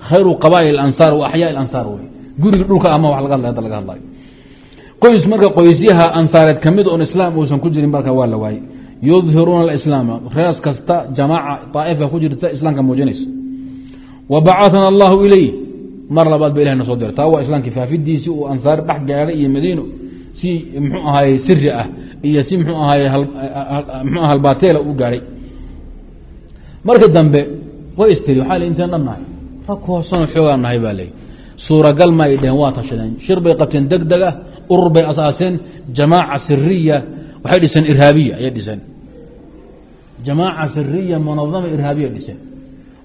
khayru qabaa'il ansaar wa axyaa ansaar wey guriga dhulka ama wa laga hadlay hadda laga hadlayo. Qoys marka qoysyaha ansaareed ka oon islaam uusan ku jirin marka waa la waayey yudhiruuna alislaama rees kasta jamaaca aa'ifa ku jirta islaamka muujinaysa. Wa bacatana allahu ileyh mar labaad ba ilahay na soo diray taa waa islaamkii faafidiisii uu ansaar dhex gaadhay iyo madiino si mxuu ahaye siri ah iyo si mxuu ahaye mxuu aha halbaateela u gaadhay. Marka dambe way istiri waxaa l inteen dhan nahay. Rag hoosano xoogaa nahay baa ley suuragal ma ay dheheen waa tashadeen shir bay qabteen deg deg ah urur bay asaaseen jamaaca siriya waxay dhiseen irhaabiya ayay dhiseen. Jamaaca siriya munadama irhaabiya dhiseen.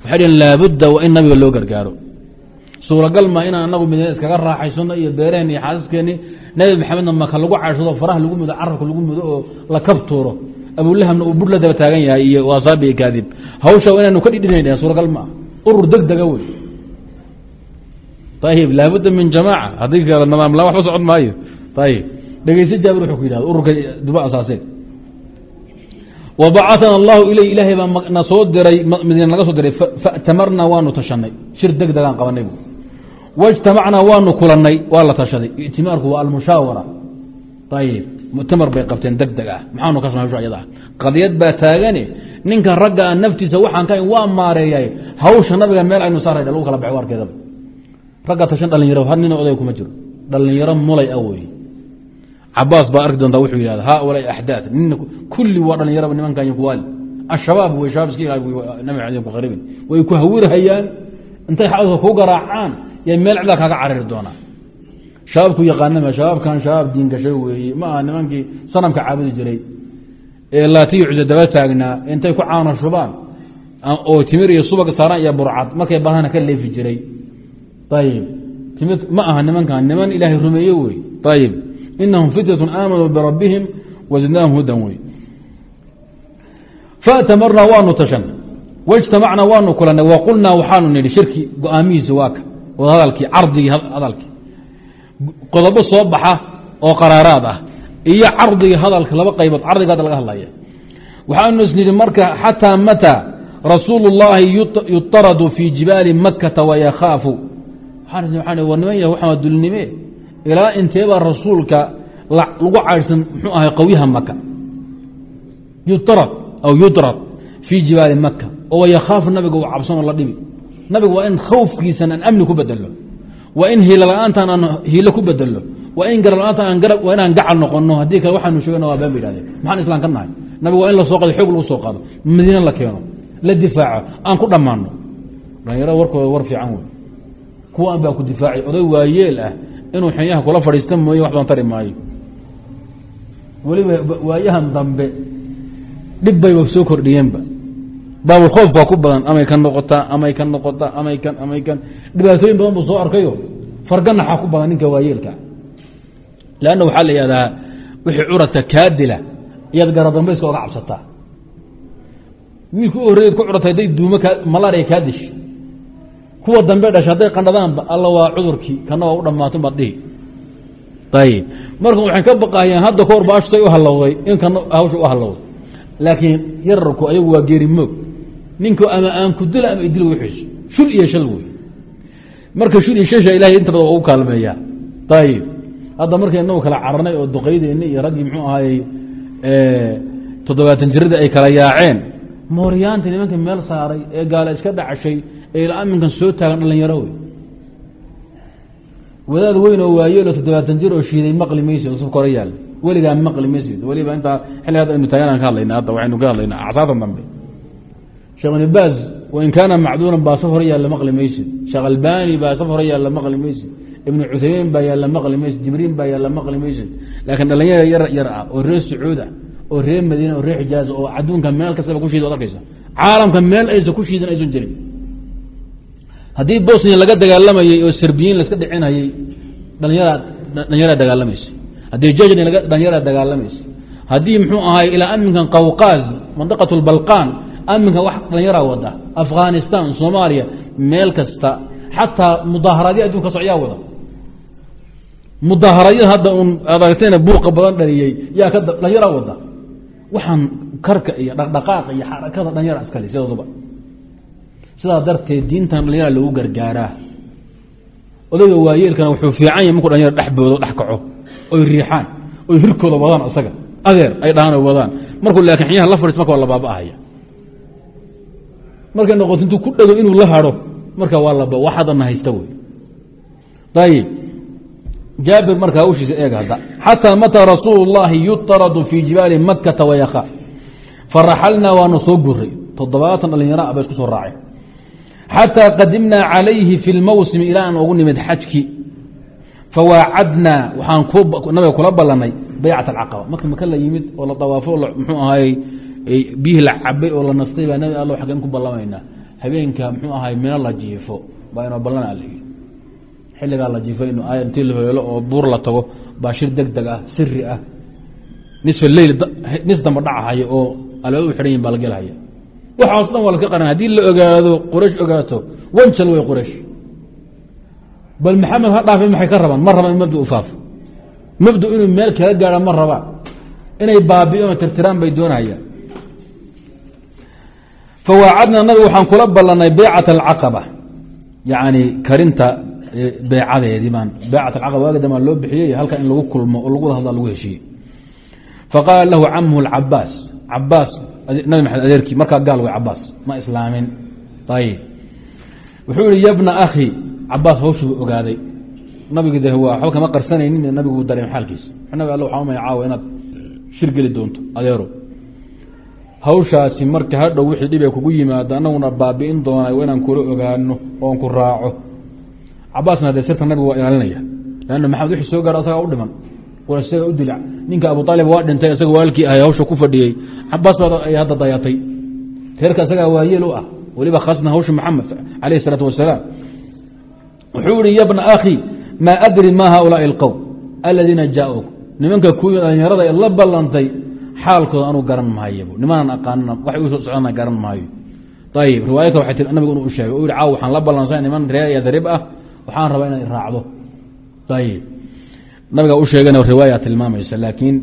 Waxay dheheen laabudda waa in nabiga loo gargaaro. Suuragal ma inaan anagu midna iskaga raaxaysano iyo beeraheen iyo xaasaskeeni nabi maxamedna maka lagu cayshado faraha lagu mudo carabka lagu mudo oo la kabtuuro abulahabna uu bur daba taagan yahay iyo wasaabi kaadib. Hawsha inaynu ka dhidhinayn suuragal ma urur deg wey. Ayib laabudda min jamaaca. Haddii la waxba socon maayo. Ayib dhegeyse jaabir wuxuu ku yidhahda ururka duba asaaseen wa allahu iley ilaahay baa na diray madiina naga soo diray fatamarna waanu tashanay shir deg degaan qabanay wاجtamacnaa waanu kulanay waa la tashaday. Itimaarku waa almushaawara. Ayib muctamar bay qabteen deg ah. Maxaanu ka samay ayada qadiyad baa taagane ninka ragga a naftiisa waxaan ka waa maareeyay. Hawsha nabiga meel aynu saara lagu kala baxo arkeedaba ragga tashan dhalinyaro har nina oday kuma jiro. Dhalinyaro mulay ah wey cabaas baa arki doontaa wuxuu yihahda haulaai axdaad nina kulli waa dhalinyaraba nimankan kuwaali ashabaab wey shabaab iska ilaali nabi ku qaribin. Way ku hawirhayaan. Intay xadka ku garaacaan yay meel cidla kaaga cariri doonaa shabaabku yaqaanama shabaabkan shabaab diingashay weeye ma aha nimankii sanamka caabudi jiray. Ee laatiyo cusa daba taagnaa intay ku caano shubaan oo timir iyo subag saaraan iyo burcad markay bahana ka leefi jiray. Ayib timid ma aha nimankan niman ilaahay rumeeye wey ayib inahum fityatun aamanuu birabbihim wazidnaahum hudan wey fatamarnaa waanu tashan. Wاجtamacnaa waanu kulanay waqulnaa waxaanu nidhi shirki go'aamihiisi waaka hadalkii cardigii hadalkii. Qodobo soo baxa oo qaraaraad ah. Iyo cardigii hadalka laba qaybood cardiga hadda laga hadlaya waxaanu isnidhi marka xataa mataa rasuulu اllahi yutaradu fii jibaali makata wayakhaafu war niman yah waxaa dulnime ilaa inteebaa rasuulka lagu caydhsan muxuu ahay qawyaha maka yutarad aw yudrad fii jibaali maka oo yakhaafu nabiga uu cabsanoo la dhibi nabiga waa in khawfkiisan aan amni ku bedelo waa in hiilo la'aantan aan hiilo ku bedelo waa in garab la'aantan waa inaan gacal noqono haddii kale waxaanu sheegana waa been ba yihahdeen maxaan islaan ka nahay? Nabiga waa in la soo xoog lagu soo qaado. Madiine la keeno la difaaco aan ku dhammaano dhalinyarada warkooda war fiican wey kuwaan baa ku difaacay oday waayeel ah inuu xenyaha kula fadhiista mooye wax baan tari maayo. Weliba waayahan dambe dhib bayba soo kordhiyeenba baabulkoof baa ku badan amay ka noqotaa amay ka noqotaa amay kan amay kan dhibaatooyin badan buu soo arkayo. Farganaxa ku badan ninka waayeelka. Lanna waxaa la ihahdaa wixii curadka kaa dila iyaad garadambayska oga cabsataa wiilka u ku curatay hadday duumo malaria kaa dish kuwa dambe dhasha hadday qandhadaanba alla waa cudurkii kana waa u dhammaato baad dhihi. Ayib marka waxay ka baqahayeen hadda kahor baashtay u halowday in kana hawsha u halowday laakiin yararku ayagu waa geeri moog ninku ama aan ku dila ama idil wixiisu shul iyo shal wey marka shul iyo shasha ilahay inta badan waa u kaalmeeyaa ayib hadda markay inagu kala cararnay oo duqaydeenni iyo raggii muxuu ahaayey toddobaatan jiradii ay kala yaaceen. Mooryaanta nimanka meel saaray ee gaala iska dhacashay ee ilaa aminkan soo taagan dhalinyaro wey wadaad weyn oo waayeelo toddobaatan jir oo shiiday maqli maysid oo safka hore weligaa maqli maysid. Weliba intaa xilli hadda aynu taagan ka hadlayna hadda waxaynu ka hadlaynaa. Acsaatan dambe sheekh ibn baaz wain kaana macduuran baa saf hore yaalla maqli maysid sheekh albani baa saf hore yaalla maqli maysid ibnu cuthaymiin baa yaalla maqli maysid jibriin baa yaalla maqli maysid laakiin dhalinyaro yar yar ah oo reer sacuud ah oo reer madiina oo reer xijaaz oo adduunka meel kastaba ku shiida od arkaysa. Caalamka meel aysan ku shiidan aysan jirin. Haddii bosnia laga dagaalamayey oo serbiyiin laska dhicinayey dhalinyara dhalinyaraa dagaalamaysa haddii jejni dhalinyaraa dagaalamaysa haddii muxuu ahay ilaa aminkan qawqaaz mandaqat lbalqan aminkan wax dhalinyaraa wada afghanistan soomaaliya meel kasta xataa mudaaharaadya adduunka socyaa wada. Mudaaharadyada hadda un aad aragtayna buuqa badan dhaliyey yaa ka dhalinyaraa wada. Waxaan karka iyo dhaqdhaqaaqa iyo xarakada dhalinyara iskale sidooduba sidaa darteed diintan dhalinyara lagu gargaaraa. Odayga waayeelkana wuxuu fiican yahy markuu dhalinyara dhexboodo dhex kaco oy riixaan oy hirkooda wadaan isaga. Adeer ay dhahaan o wadaan. Markuu laakiin xinyaha la fadhiis marka waa la baaba'ahaya markay noqoto intuu ku dhego inuu la haro marka waa lab waxadana haysta wey. Ayib jaabir marka hawshiisa eeg hadda. Xataa mataa rasuul اllaahi yutaradu fii jibaali makata wayaka faraxalnaa waanu soo guray toddobaatan dhallinyara ah ba isku soo raaceen xataa qadimnaa calayhi fi lmawsimi ilaa aan ugu nimid xajki. Fawaacadnaa waxaan nabiga kula ballanay baycat alcaqaba. Marka maka la yimid oo la dawaafo mxuu ahaayey biyihii la cabay oo la nastay baa nabi alla xaggeen ku ballamaynaa habeenka mxuu ahaay mino la jiifo. Baa inoo ballan a layihi xilligaa la jiifo inu aaya intii la holeelo oo buur la tago baa shir deg deg ah. Siri ah nisfa leyl nis damba dhacahaya oo alaba u xidhan yihiin baa la gelhaya waxaas dhan waa laska qaran haddii la ogaado quraysh ogaato wanjal way quraysh. Bal maxamed ha dhaafay maxay ka rabaan? Ma rabaan in mabda u faafo. Mabda inuu meel kala gaadha ma rabaan. Inay baabi'oon oo tirtiraan bay doonayaan fawaacadna nabiga waxaan kula ballanay beycat alcaqaba yacni karinta beycadeedii baan beycat alcaqaba waaga damaan loo bixiyey halka in lagu kulmo oo lagu wada hadla lagu heshiiyey faqaala lahu camuhu alcabaas cabaas nabi maxamed adeerkii markaa gaal way cabaas ma islaamin ayib wuxuu yihi yabna akhi cabaas hawshuu ogaaday nabigu de waa waxba kama qarsanaynin nabigu dareem xaalkiisa nabi alla waxaa umaya caawa inaad shir doonto adeero hawshaasi marka hadhow wixii dhib ay kugu yimaado annaguna baabi'in doonay inaan kula ogaano oon ku raaco. Cabaasna dee sirta nabigu waa ilaalinaya lanna maxamed wixii soo gaaro asagaa u dhiman war isaga u dila. Ninka abu aalib waa dhintay isaga waalkii ahay hawsha ku fadhiyey. Cabaas baa ay hadda dayatay reerka isagaa waayeel u ah weliba khaasna hawsha maxamed alayh isalaatu wasalaam wuxuu yihi yabna akhi maa adri ma haulaai اlqowm aladiina jaa-uk nimanka kuwii dhalinyarada ee la ballantay xaalkooda anuu garan maayo nimanaan aqaanina waxay u soo socdana garan maayo. Ayib riwaaya kale waxay tii nabigu inuu sheegay. U yihi caaw waxaan la ballansanay niman ree yadrib ah waxaan rabaa inaad raacdo. Ayib nabiga u sheegana tilmaamaysa laakiin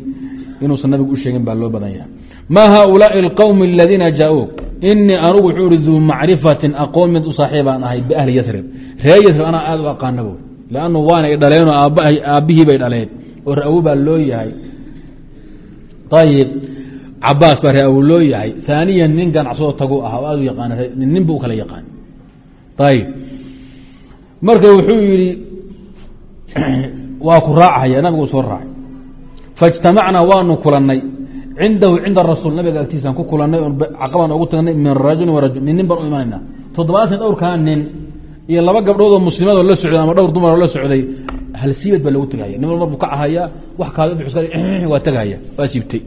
inuusan nabigu u baa loo badan yahay. Ma haulaai اlqowmi aladiina jaa-uk inii anugu wuxuu ihi duu macrifatin aqoon mid u saaxiibaan ahay biahli yasrib ree yasrib anaa aada u aqaana bu lannu waanay dhaleenoo aabbihii bay dhaleen. Oo re-awo baa loo yahay ayib cabaas baa re-awo loo yahay aaniyan nin ganacsado tagu ah oo aad u yaqaan nin bu u kala yaqaan ayib marka wuxuu yihi waa ku raacahaya nabigu soo raacay faاجtamacnaa waanu kulannay cindahu cinda rasuul nabiga agtiisaan ku kulannay oon caqabaan ogu tagnay min rajuli warajul nin nin baan u imanayna toddobaatan dhowrkaa nin iyo laba gabdhood oo muslimaadoo la socday ama dhowr dumaroo la socday hal siibad baa lagu tegaya nin walba buu kacahaya wax kaada waa tegahaya waa siibtay.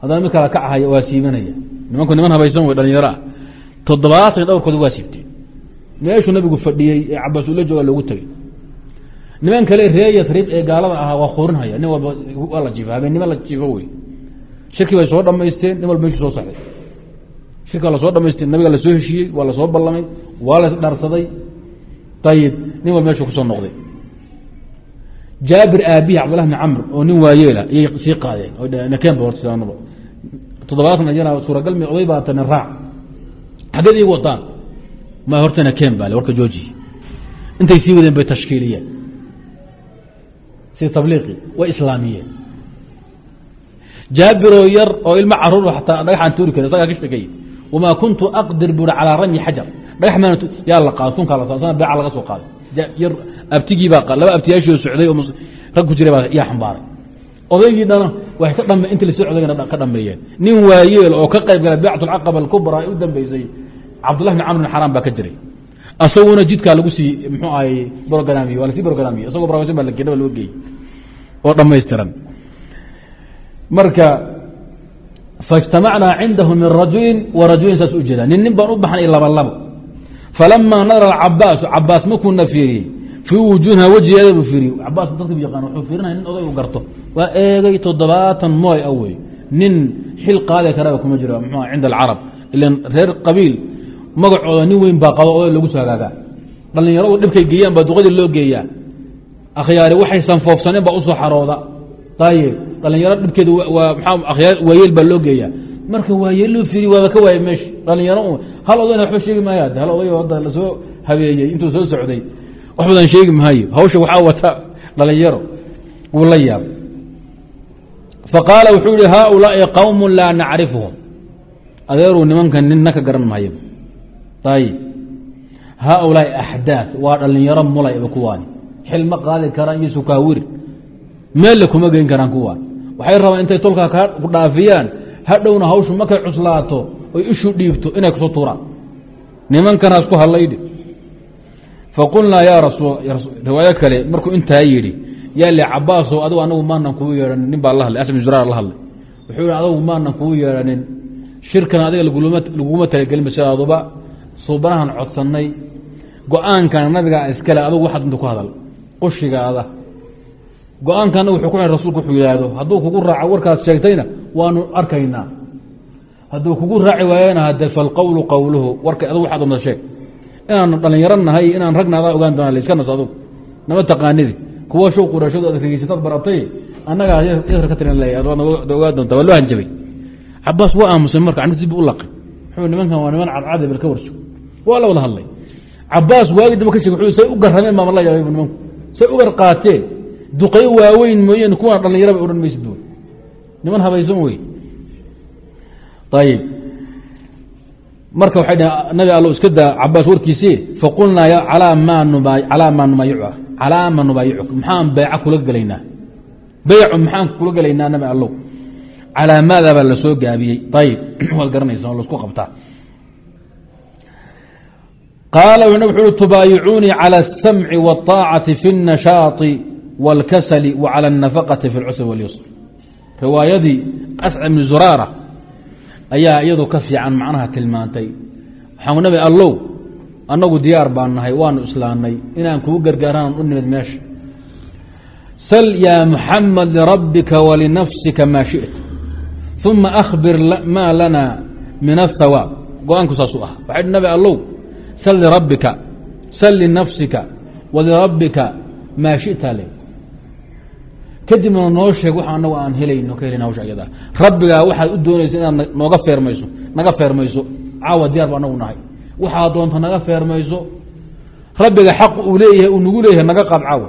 Haddana mid kala kacahaya waa siibanaya nimanku niman habaysan way dhalinyaro ah toddobaatan dhowrkooda waa siibtay. Meeshuu nabigu fadhiyey ee cabaas jooga loogu tegey niman kale ree yatrib ee gaalada ahaa waa qurinhaya. Nin walba waa la jiifa habeennimo la jiifo wey. Shirkii bay soo dhamaysteen nin walba meeshuu soo saxday shirkaa la soo dhamaysteen nabiga la soo heshiiyey waa la soo ballamay waa la isdharsaday ayib nin walba meeshuu ku soo noqday jaabir aabihi cabdillah bni camr oo nin waayeela iyay sii qaadeen nakeenba hortisaanaba toddobaatan ajana suuragal mi oday baa tani raac. Xaggeed iigu ma horta nakeen baa le warka jooji. Intay sii wadeen bay tashkiiliyeen. Si tabliiqi way islaamiyeen. Jaabiroo yar oo ilmo carruur ataa dhagaxaan tuuri kari isagaa ka sheekay wamaa kuntu aqdir bui calaa ramyi xajar. Dhagax maan yaa la qaado tunkaa la sa beeca laga soo qaaday abtigiibaa laba abtiyaashoo socday oo rag ku jiray baa yaa xambaaray. Odaygii dhana way intii la soo odayga ka dhameeyeen nin waayeel oo ka qayb galay beecat alcaqaba alkubra u dambeysay cabdullahi bn camr xaraam baa ka jiray. Asaguna jidkaa lagu sii mxuu ahay brogramy waa la sii brogramye isagoo brogsan ba kedhaba loo geeyey. Oo dhamaystiran marka faاجtamacnaa cindahu min rajulin wa rajulin saas u jeeda. Nin nin baan u baxnay laba labo falamaa nadara cabaasu cabaas markuuna fiiriyey fii wujuuha wejigeeda buu fiiriyey cabaas dadka bu yaqaan wuxuu fiirinaya nin oday u garto waa eegay toddobaatan mooy a wey nin xil qaadi karaba kuma jiro mxu cinda alcarab ilan reer qabiil magacooda nin weyn baa qabo oday lagu soo hagaagaa dhallinyaradu dhibkay geeyaan baa duqadii loo geeyaa akhyaari waxay sanfoofsaneen baa u soo xarooda ayib dhalinyaro dhibkeeda waayeel baa loo geeyaa marka waayeel loo firi waaba ka waaya meesha hal odayna waxba sheegi maayo hal oday hadda la soo habeeyey intuu soo socday. Wax badan sheegi maayo. Hawsha waxaa wata dhalinyaro wuu la yaab. Faqaala wuxuu yihi haaulaai qawmu laa nacrifuhum. Adeeruu nimankan ninna ka garan maayo. Ayib haaulaai axdaad waa dhalinyaro mulayba kuwaani. Xil ma qaadi karaan iyo sukaawiri meelle kuma geyn karaan kuwaan. Waxay rabaan intay tolkaa ka ku dhaafiyaan. Hadhowna hawshu markay cuslaato oy ishu dhiibto inay kusu turaan nimankanaas ku hadlaydhi faqulnaa yaa riwaayo kale markuu intaa yidhi yaa li cabaasow adigu anagu maanan kuu yeedhanin nin baa la hadlay asm zuraar la hadlay. Wuxuu yihi adagu maanan kuu yeedhanin shirkan adiga laguguma talagelin siaaduba suubanahan codsannay go'aankan nabigaa iskale adugu waxaad inta ku hadal qushigaada. Go'aankana wuxuu ku rasulku wuxuu yidhaahdo hadduu kugu raaco warkaad sheegtayna waanu arkaynaa hadduu kugu raaci waayana hade falqowlu qowluhu warka adug waxaad unta sheeg. Inaan dhalinyaro nahay inaan ragna adaa ogaan doona laiska nas adug. Nama taqaanidi. Kuwa show qurashadu ad regeysataad baratay annagaa yar ka tirin leeya ad ogaa doonta waa loo hanjabay. Cabaas waa aamusay marka anti dib u laqay. Wuxuu nimankan waa niman cadcada bal ka warso waa la wada hadlay. Cabaas waagi daba ka sheeg wuxuu say u garrameen baa la yaabay nimanku. Say u gar qaateen duqay waaweyn mooyeen kuwaan dhalinyaro bay odhan maysid niman habaysan wey ayib marka waxay dhaheen nabi allo iska daa cabaas warkiisii faqulnaa alaa maa nuba calaa maa nubayic calaa maa nubaayicuk maxaan beeca kula gelaynaa beycu maxaan kula gelaynaa nabi allow calaa maada baa lasoo gaabiyey ayib waad garanaysa oo lasku qabtaa qaala nab wuxu uhi tubaayicuunii calى الsamci wالطaacati fi الnashaaطi wاlkasali wa calى الnafaqati fi اlcusri wاlyusr riwaayadii asc bni zuraara ayaa iyadu ka fiican macnaha tilmaantay. Waxaan nabi allow annagu diyaar baan nahay waanu islaannay inaan kugu gargaaraan u nimid meesha. Sal yaa muxamed lirabbika walinafsika maa shiئt uma akhbir maa lana min aلthawaab go'aanku saasuu ah waxay nabi allow sal lirabbika sal linafsika walirabbika maa shita le kadibna noo sheeg waxa anagu aan helayno ka helin hawsha ayada rabbigaa waxaad u doonaysa inaad nooga feermayso naga feermayso caawa diyaar ba anagu nahay waxaad doonta naga feermayso rabbiga xaq uu leeyahay uu nagu leeyahay naga qaad caawa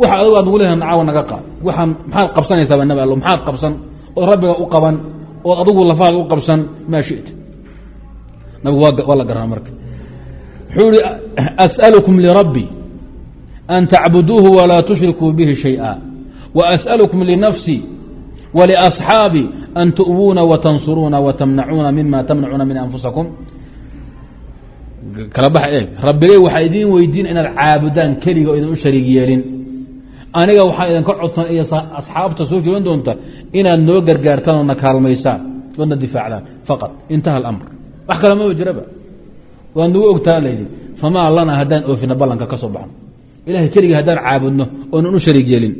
waxa adigu aad nagu leeyahay caawa naga qaad waxaan maxaad qabsanaysaaba nabi allo maxaad qabsan ood rabbiga u qaban ood adigu lafaada u qabsan maa shita nabigu waa la garaa marka wuxuu ihi asأlكم lرabي an tacbuduuه walaa tushrikuu bihi شhayئa وأsأlكم لنfسي ولأصxاabi an tu'wuuna وتnsuruuna وتmnacuuna mima tmnacuuna min أnfusaكم kala bax eeg rabbigay waxaa idin weydiin inaad caabudaan keliga o idin u shariig yeelin aniga waxaa idinka codsan iyo asxaabta soo joogan doonta inaad noo gargaartaan oo na kaalmaysaan oodna difaacdaan faqط intaha اأmr wax kale maba jiraba waad nagu ogtaa layidhi famaa lana haddaan oofina ballanka ka soo baxno ilahay keligii haddaan caabudno oonan u shariig yeelin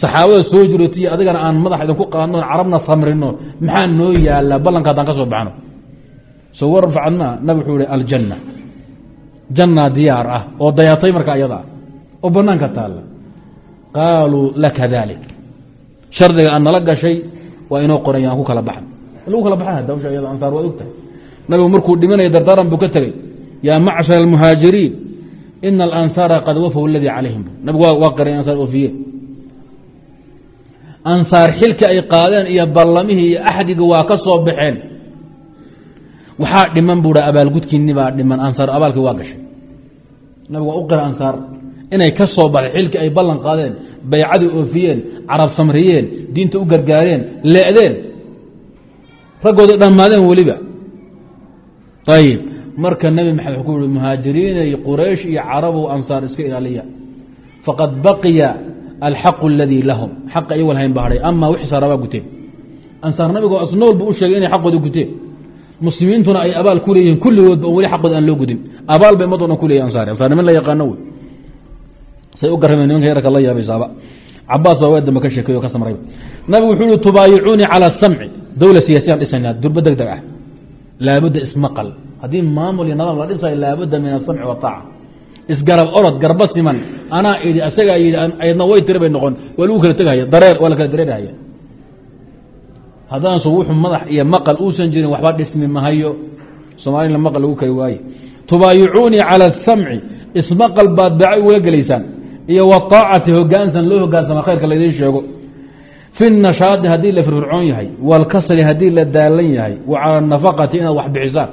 saxaabada soo jirootiyo adigana aan madax idinku qaadno carabna samrino maxaa noo yaalaa ballanka haddaan ka soo baxno. So war facad maa nabig wuxuu ihi aljanna. Janna diyaar ah oo dayatay marka ayada ah oo banaanka taalla. Qaaluu laka dalik shardiga aan nala gashay waa inoo qoran aan ku kala baxno. Lagu kala baxa hawsha ayada ansaar waad ogtahay. Nabigu markuu dhimanaya dardaaran buu ka tegey yaa macshar almuhaajiriin ina alansaara qad wafow ladii calayhim. Nabigu waa qiray ansaar oofiye ansaar xilka ay qaadeen iyo ballamihii iyo axdiga waa ka soo baxeen. Waxaa dhiman buuha abaalgudkiinni baa dhiman ansaar abaalkii waa gashay. Nabigu waa u qira ansaar inay ka soo baxday xilkii ay ballan qaadeen baycadii oofiyeen carab samriyeen diinta u gargaareen leedeen raggooda dhammaadeen weliba. Ayib marka nebi maxamed wxuu ku yihi muhaajiriinay quraysh iyo carabow ansaar iska ilaaliya faqad baqiya alxaqu aladii lahum. Xaqa iyago lahayn ba hadhay ama wixii saarabaa guteen. Ansaar nabigo asnool buu u sheegay inay xaqooda guteen. Muslimiintuna ay abaal ku leeyihiin kulligoodba on weli xaqooda aan loo gudin. Abaal bay dhan ku leeyahi ansaar. Ansaar niman la yaqaano wey. Say u garameen nimanka yarka la yaabaysaaba. Cabaas baa waa dambe ka sheekey o ka samray. Nabigu wuxuu yihi tubaayicuunii cala asamci dowla siyaasiyaan dhisaynaa durba deg deg ah. Laabudda ismaqal haddii maamul iyo nidaam la dhisayo laabudda min asamci waaaca isgarab orod garba siman. Anaa idhi asagaa yidhi aydna way tiri bay noqon. Waa lagu kala tegahaya dareer waa la kala dareerhaya haddaasu wuxuu madax iyo maqal uusan jirin waxba dhismi mahayo soomaalina maqal lagu kari waaye tubaayicuunii cala asamci ismaqal baad beeca ugula gelaysaan. Iyo waaacati hogaansan loo hogaansama khayrka laydiin sheego. Fi nashaadi haddii la firfircoon yahay. Wاlkasri haddii la daalan yahay. Wa cala anafaqati inaad wax bixisaan.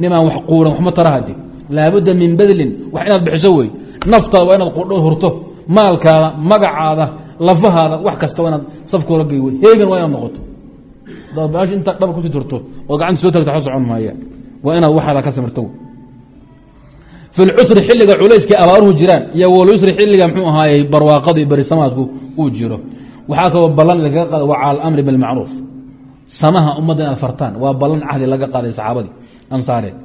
Nimaan wax quuran waxma tara hadi laabudda min badlin wax inaad bixiso wey. Naftaada waa inaad qudho hurto maalkaada magacaada lafahaada wax kasta waa inaad safkoola gey wey. Heegan waa inaad noqoto. Daad baash intaad dhaba ku sii turto oo gacanta soo tagta wa socon waa inaad waxaada ka samirto fi lcusri xilliga culayskii abaaruhu jiraan iyo walyusri xilliga mxuu ahaayey barwaaqadu iyo berisamaadku uu jiro. Waxaa kaloo ballan lagaga qaada wa cala alamri bilmacruuf samaha ummadda inaad fartaan waa ballan cahdi laga qaaday saxaabadii ansaareed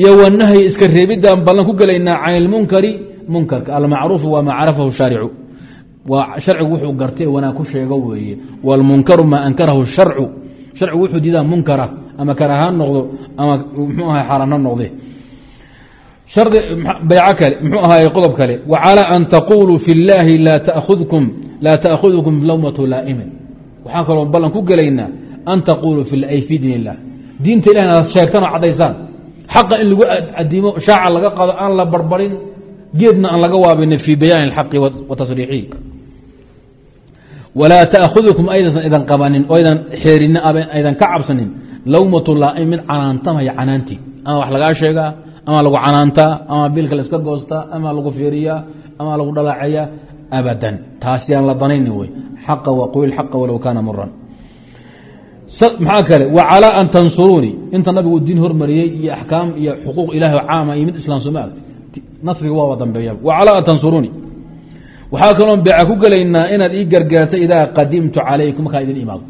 iyo wanahyi iska reebidaan ballan ku gelaynaa can ilmunkari munkarka almacruufu waa maa carafahu shaaricu waa sharcigu wuxuu gartay wanaag ku sheego weeye wاlmunkaru maa ankarahu sharcu sharcigu wuxuu diidaa munkara ama karahaan noqdo ama mxuu ahay xaaraan ha noqde shardi bayco kale muxuu ahaay qodob kale wacalى an taquluu fi اllaahi laa taأkhudkum laa taأkhudkum lawmatu laa'imin waxaan kaloo ballan ku gelaynaa an taquluu ay fi diin اllah diinta ilah inaad sheegtaan oo caddaysaan xaqa in lagu adimo shaaca laga qado aan la barbarin geedna aan laga waabinin fii bayaani اxaqi wa tasriixihi walaa taأkhudkum aydan idan qabanin oo aydan xeerinin aydan ka cabsanin. Lawmatu laa'im mid canaantamaya canaantii ama wax lagaa sheegaa ama lagu canaantaa ama biilka la iska goostaa ama lagu fiiriyaa ama lagu dhalaaceeyaa abadan. Taasi aan la danayni wey xaqa waqul xaqa walow kaana muran maxaa kale? Wa calىa an tansuruunii inta nabigu diin hormariyey iyo axkaam iyo xuquuq ilahi caama iyo mid islam sooma agti nasriga waaba dambeeya. Wa calىa an tansuruunii waxaa kaloon beeca ku gelaynaa inaad ii gargaarta idaa qadimtu calaykum markaan idin imaado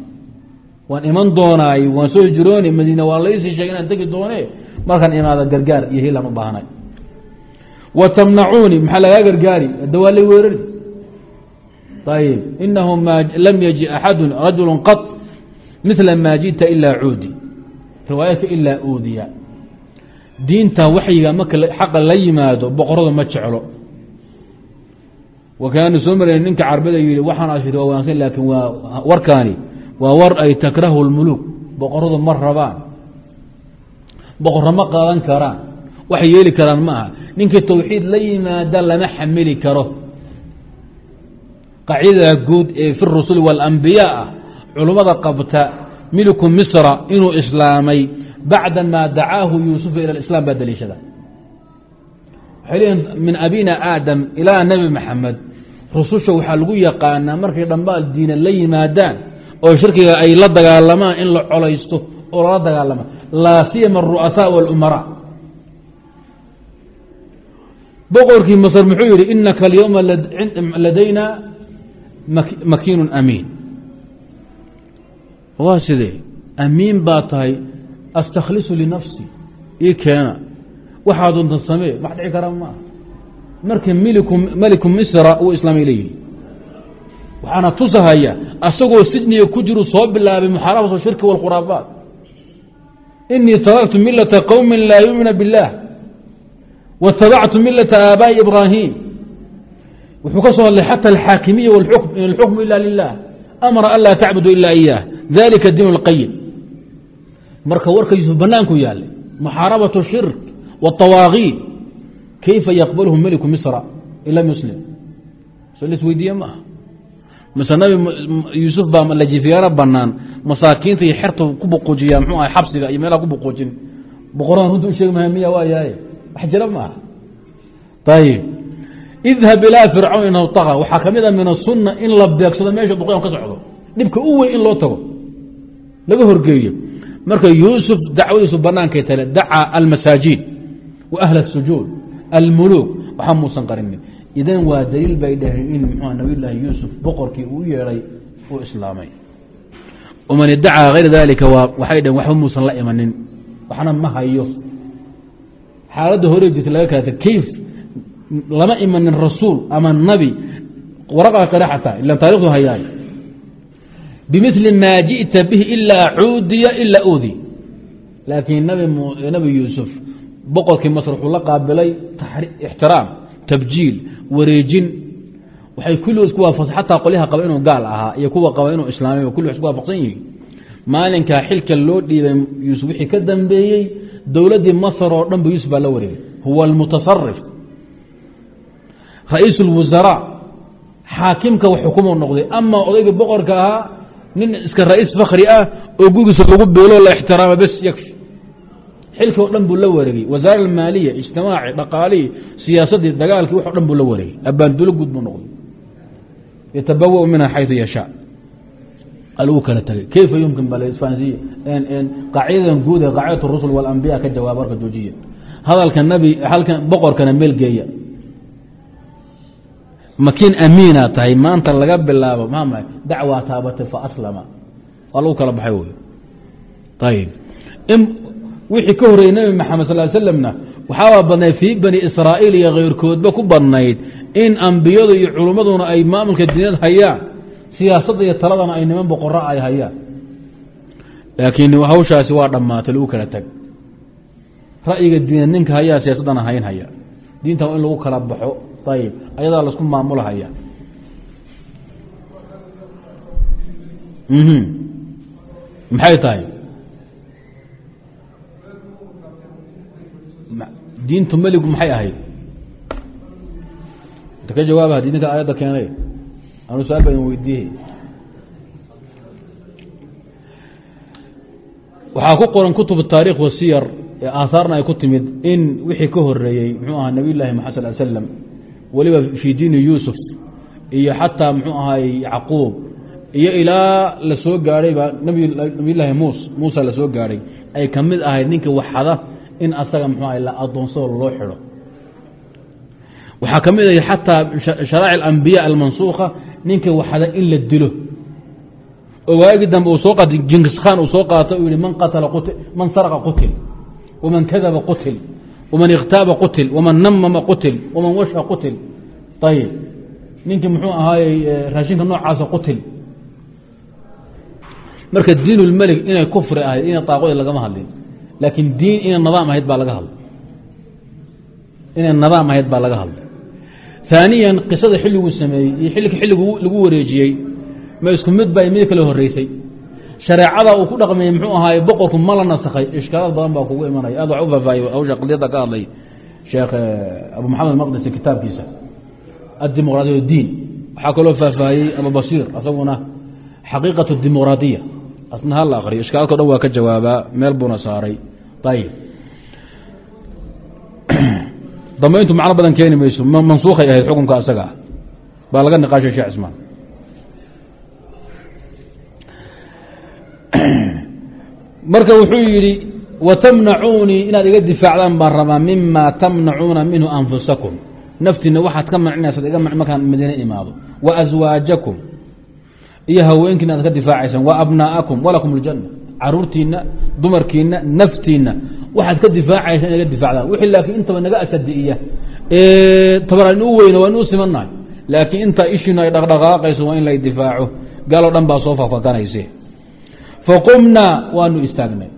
waan iman doonaay waan soo hijirooni madiina waan laysii sheegay inaan tegi doone markaan imaado gargaar iyo hilaan u baahnay. Wa tamnacuuni maxaa lagaa gargaari? Hadda waa lay weerari. Ayib inahu lam yaji axadu rajulu qad mila maa jita ilaa cuudi. Riwaayadka ilaa uudiya. Diinta waxyiga marka xaqa la yimaado boqorada ma jeclo. Wakaanu soo marayna ninka carbada yihi waxaan ashid waa wanaagsan laakiin waa warkaani waa war ay takrahu lmuluk boqoradu ma rabaan. Boqorro ma qaadan karaan waxay yeeli karaan ma aha. Ninkii tawxiid la yimaada lama xamili karo. Qaacidada guud ee fi rusuli waاlambiyaa ah culummada qabta miliku misra inuu islaamay bacda maa dacaahu yuusufa ila islam baa daliishada. Waxay leeyihiin min abina aadam ilaa nebi maxamed rususha waxaa lagu yaqaanaa markay dhambaal diina la yimaadaan oo shirkiga ay la dagaalamaan in la colaysto oo lala dagaalama laa siyama aru'asaa waاlumaraa boqorkii masr muxuu yihi inaka alyowma ladayna makiinu amiin waa sidee amiin baa tahay astakhlisu linafsi ii keena waxaa doonta samee wax dhici kara maaha marka meliku misra uu islaamay leeyihi waxaana tusahaya asagoo sijniga ku jiru soo bilaabay muxaarafatu shirki wاlkhuraafaat inii taraktu milata qowmi laa yuumina biاllah waاtabactu milata aabaa'i ibraahim wuxuu ka soo hadlay xata alxaakimiya اlxukmu ila lilah amara an laa tacbudu ila iyaah dalika diin اlqayim marka warka yuusuf banaanku yaalay muxaarabaة shirk wالطawaagiid kayfa yaqbalhu meliku misra ila muslim so lasweydiiye ma aha mise nabi yuusuf baa lajifiyaano banaan masaakiinta iyo xerta ku buquujiya mxuu aha xabsiga iyo meelaha ku buquujin boqoradan runta u sheegi maha miya waa yahay wax jira ma aha ayib idhab ilaa fircawn inahu taqa waxaa ka mid a min asunna in la beegsado meesha duqyan ka socdo dhibka u weyn in loo tago laga horgeeyo. Marka yuusuf dacwadiisu banaankay tale dacaa almasaajiid wa ahla الsujuud almuluuk waxaa muusan qarinin idan waa daliil bay dhaheen in mxu nabiyllaahi yuusuf boqorkii uu yeedhay uu islaamay. Man idacaa hayra dalika waxay dhaheen waxba muusan la imanin. Waxna ma hayo. Xaaladda hore jirta laga kaata kayf lama imanin rasuul ama nabi. Waraqa qira xataa ila taarikhdu hayaay bimili maa jiئta bihi ilaa cuudiya ilaa udi laakiin nabi yuusuf boqorkii masr wuxuu la qaabilay ixtiraam tabjiil wareejin waxay kulligood ku waafaqsan xataa qolyaha qaba inuu gaal ahaa iyo kuwa qaba inuu islaamay kulli isku waafaqsan yihiin maalinkaa xilka loo dhiibay yuusuf wixii ka dambeeyey dowladdii masr oo dhan ba yuusuf baa la wareegay huwa almutasarif ra'iisu اlwasaraa xaakimka wax xukumu noqday ama odayga boqorka ahaa nin iska ra'iis fakri ah oo gurigiisa lagu beelo la ixtiraama bes yakfi. Xilkii o dhan buu la wareegay. Wasaara almaaliya ijtimaaci dhaqaalihii siyaasaddii dagaalkii wax o dhan buu la wareegay. Abaandulo guud buu noqday. Yatabawa minha xayu yashaa. Aluu kala tagay. Kayfa yumkin balsfansiy qaacidadan guud ee qaacidat rusul walambiya ka jawaab warka joojiya. Hadalka nabi halkan boqorkana meel geeya makiin amiina tahay maanta laga bilaabo maama dacwaa fa aslama. Waa lagu kala baxay wy ayib wixii ka horreeyey nebi maxamed sal slamna waxaaba badnayd fii bani israa'iil iyo keyrkoodba ku badnayd in ambiyadu iyo culummaduna ay maamulka diinad hayaan siyaasadda iyo taladana ay niman boqora ay hayaan. Laakiin hawshaasi waa dhammaatay lagu kala tag. Ra'yiga diina ninka hayaa siyaasaddana hayn haya diinta in lagu kala baxo ayib ayadaa la isku maamulahaya. Maxay tahay? Diintu meligu maxay ahayd? Inta ka jawaaba haddii ninka aayadda keenay anu su'aal baa idin weydiiyey. Waxaa ku qoran kutub taarikh wasiyar ee aahaarna ay ku timid in wixii ka horeeyey muxuu ahaa nabiy llahi maxamed sal slam weliba fii diini yuusuf iyo xataa muxuu ahaay yacquub iyo ilaa la soo gaadhayba nabiyllaahi mus muusa la soo gaadhay ay ka mid ahayd ninka waxada in asaga muxuu ahay la adoonsado loo xidho. Waxaa ka mid ahay xataa sharaaci alambiya almansuukha ninka waxada in la dilo. Oo waagii dambe uu soo qaatay jinkis khan uu soo qaato uu yihi man qatala man saraqa qutil waman kadaba qutil waman ikhtaaba qutil waman namama qutil waman washa qutil ayib ninkii muxuu ahaayey raashinka noocaasa qutil marka diin اlmelig inay kufri ahayd inay daaqoda lagama hadlin laakiin diin inay nadaam ahayd baa laga hadlay inay nadaam ahayd baa laga hadlay ثaaniyan qisada xilliguu sameeyey iyo xilika xilligu lagu wareejiyey ma isku mid ba mid kale horeysay shareecada uu ku dhaqmayey muxuu ahaay boqorku ma la nasakhay. Ishkaalaad badan baa kugu imanaya. Aad wax u faafaahiye hawsha qadiyadda ka hadlay sheekh abu maxamed maqdisi kitaabkiisa addimuqraadiya diin. Waxaa kaloo faahfaahiyey abubasiir asaguna xaqiiqat dimuqraadiya asna ha la akriyo ishkaaladko dhan waa ka jawaabaa. Meel buuna saaray. Ayib dambayntu macno badan keeni mayso. Mansuukhay ahayd xukunka asaga. Baa laga niqaashay sheekh cismaan marka wuxuu yidhi watamnacuunii inaad iga difaacdaan baan rabaa mima tamnacuuna minhu anfusakum. Naftiina waxaad ka mancinaysaad iga markaan madiine imaado. Wa aswaajakum iyo haweenkiina aad ka difaacaysaan wa abnaa'akum walakum اljanna caruurtiina dumarkiina naftiina waxaad ka difaacaysaan inaga difaacdaan. Wixii laakiin intaba naga asadi'iya tabaraan u weyna waa inuu simannahay laakiin intaa ishiinu ay dhaqdhaqaaqayso waa in la difaaco. Gaaloo dhan baa soo fafakanayse faqumnaa waanu istaagnay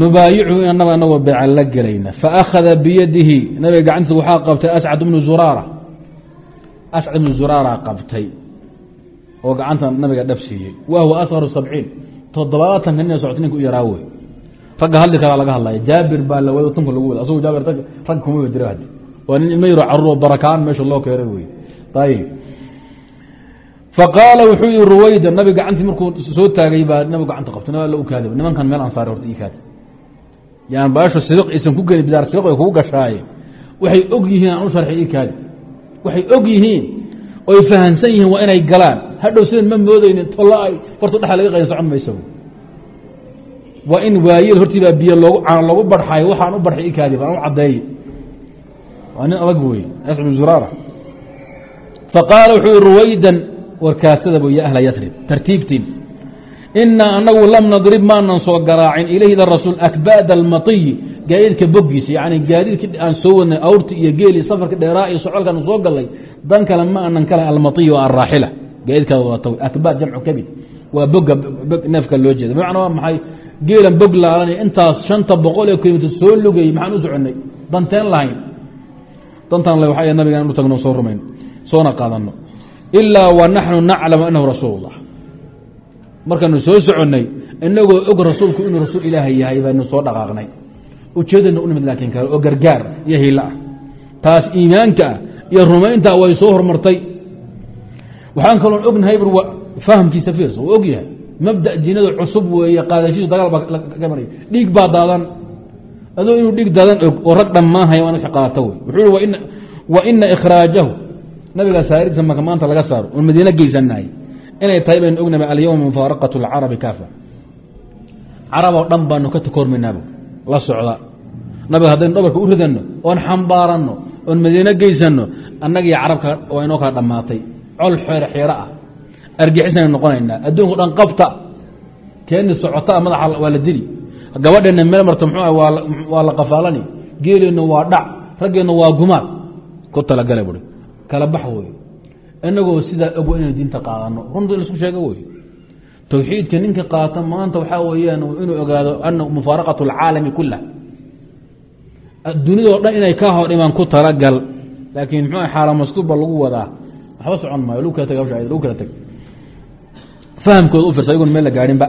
nubaayichu inaba anagoo beecan la gelayna faakhada biyadihi nabiga gacantiisa waxaa qabtay ascad bnu zuraara ascad ibnu zuraara qabtay oo gacanta nabiga dhab siiyey wa huwa asqaru sabciin toddobaatanka nin socota ninka u yaraa wey ragga hadli karaa laga hadlaya jaabir baa la wado tunka lagu wada asagu jaabir rag kuma wa jira waa nin ilmo yaro carruur barakaan meesha loo keenay wey ayib faqaala wuxuu yihi ruwayda nabi gacantii markuu soo taagay baa nabigu gacanta qabto nab alla u nimankan meel ansaare horta ii kaada yaan baasho aysan ku gelin bidaar sibiq ay kugu gashaaye waxay og yihiin aan u sharxi ii waxay og yihiin oy fahansan yihiin waa inay galaan hadhow sidan ma moodeynin tolo ay fartu dhexa laga qayan socon mayso waa in waayeel hortiibaa biyo loogu caan loogu barxayo waxaan u barxay ii baan u caddeeye waa nin adag wey ascbu zuraara faqaala wuxuu ruwaydan warkaasada ya ahla yasrib tartiibtiin. Inaa anagu lam nadrib maanan soo garaacin. Ilayhi ila rasuul akbaada almatiyi gaadiidka boggiisa yani gaadiidkii aan soo wadnay awrti iyo geeli safarka dheeraa iyo socolkaan soo galay dan kale ma anan kale almatiy o araaxila gaadiidkaada wata akbaad jamcu kabid. Waa boga neefka loo jeeda bimacna waa maxay? Geelan bog laalanay intaas shanta boqol ee kilomitr soo lugayay maxaan u soconay danteen lahayn. Dantaan le waxaa nabiga inu tagno soo rumayn. Soona qaadano ilaa wa naxnu naclamu anahu rasuul اllah markaanu soo soconnay inagoo og rasuulku inuu rasuul ilaahay yahay baynu soo dhaqaaqnay. Ujeedana u nimid laakiin kale oo gargaar iyo hiila ah. Taas iimaanka ah iyo rumaynta way soo hormartay. Waxaan kaloon ognahay bur fahamkiisa fiirsa wuu og yahay mabda diinada cusub weeye qaadashiisu dagaal baa ka maraya. Dhiig baa daadan. Adoo inuu dhiig daadan og oo rag dhammaanhaya waa inaka qaata wey wuxuu i wa ina ikhraajahu nabiga saarisa maanta laga saaro oon madiine geysanahay. Inay tahay baynu ognaba alyowma mufaaraqat اlcarabi kaafa. Carab oo dhan baanu ka takoormaynaaba la socda. Nabiga haddaynu dhabarka u ridano oon xambaaranno oon madiine geysano annagii carabka waa inoo kala dhammaatay. Col xeer xeero ah. Argixisaynu noqonaynaa. Adduunku dhan qabta. Keeni socotaa madaxa waa la dili. Gabadheenna meel marta mxuu waa la qafaalani. Geeleenna waa dhac. Raggeenna waa gumaad ku talagala bui kala bax wey inagoo sidaa og inaynu diinta qaadano. Runta in isku sheego wey towxiidka ninka qaata maanta waxaa weyaan inuu ogaado ana mufaaraqat اlcaalami kulah dunidao dhan inay ka hor imaan ku talagal. Laakiin mxuu xaaramastuba lagu wadaa. Waxba socon maayo. Lagu kala teg lagu kala teg fahamkooda u firsa iyagoon meel la gaadhinba.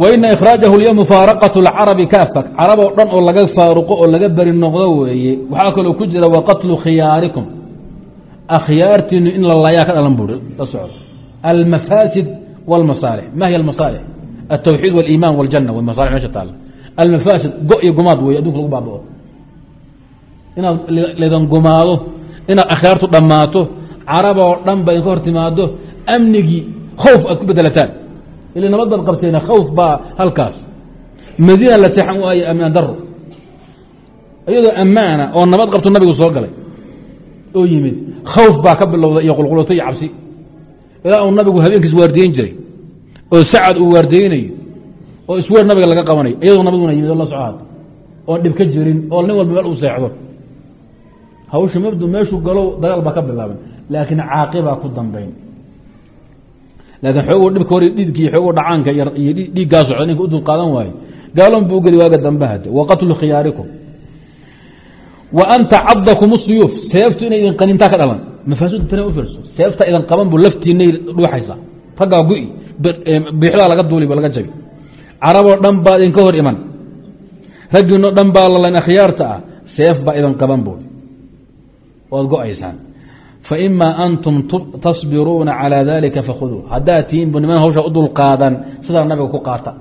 Waina ikhraajahu lyom mufaaraqat اlcarabi kaafa carab dhan oo laga faaruqo oo laga beri noqdo weeye. Waxaa kaloo ku jira waqatlu khiyaarikum akhyaartiinu in la layaa ka dhalan buri la socdo almafaasid wاlmasaalix ma hiy almasaalix altawxiid wاliiman wاljana w masaalix mesha taala almafaasid go iyo gumaad wey adunka lagu baabao inaad laydan gumaado inaad akhyaartu dhammaato carab oo dhan ba idinka hor timaado amnigii khowf aad ku bedelataan ila nabad baad qabteen khawf baa halkaas madiina la seexan waayo ammaan daro iyadoo ammaana oo nabad qabto nabigu soo galay oo yimid khawf baa ka bilowda iyo qulqulato iyo cabsi. Ilaa uu nabigu habeenkiis waardiyeyn jiray oo sacad uu waardiyeynayo oo isweer nabiga laga qabanayo iyadoo nabaduna yimid oo la socaad oon dhib ka jirin oo nin walba meel uu seexdo. Hawsha mabdu meeshuu galow dagaal baa ka bilaaban laakiin caaqibaa ku dambayn. Laakiin xooguu dhibka hor dhidki xooguu dhacaanka iyo dhiiggaa socda ninka u dul qaadan waayo gaalon buu geli waaga dambe hade wa khiyaarikum wa an tacadakum suyuuf seeftu inay idin qanintaa ka dhalan. Mafaasidu tana u firso seefta idan qaban buu laftiinay dhuuxaysa. Raggaa gu biixdaa laga duuliba laga jabi. Caraboo dhan baa idinka hor iman. Raggiinoo dhan baa lalayn akhyaarta ah. Seef baa idan qaban buui waad go'aysaan. Faima antum tasbiruuna calى dalika fakhuduu haddaad tihiin bu niman hawsha u dul qaadan. Sidaa nabiga ku qaata.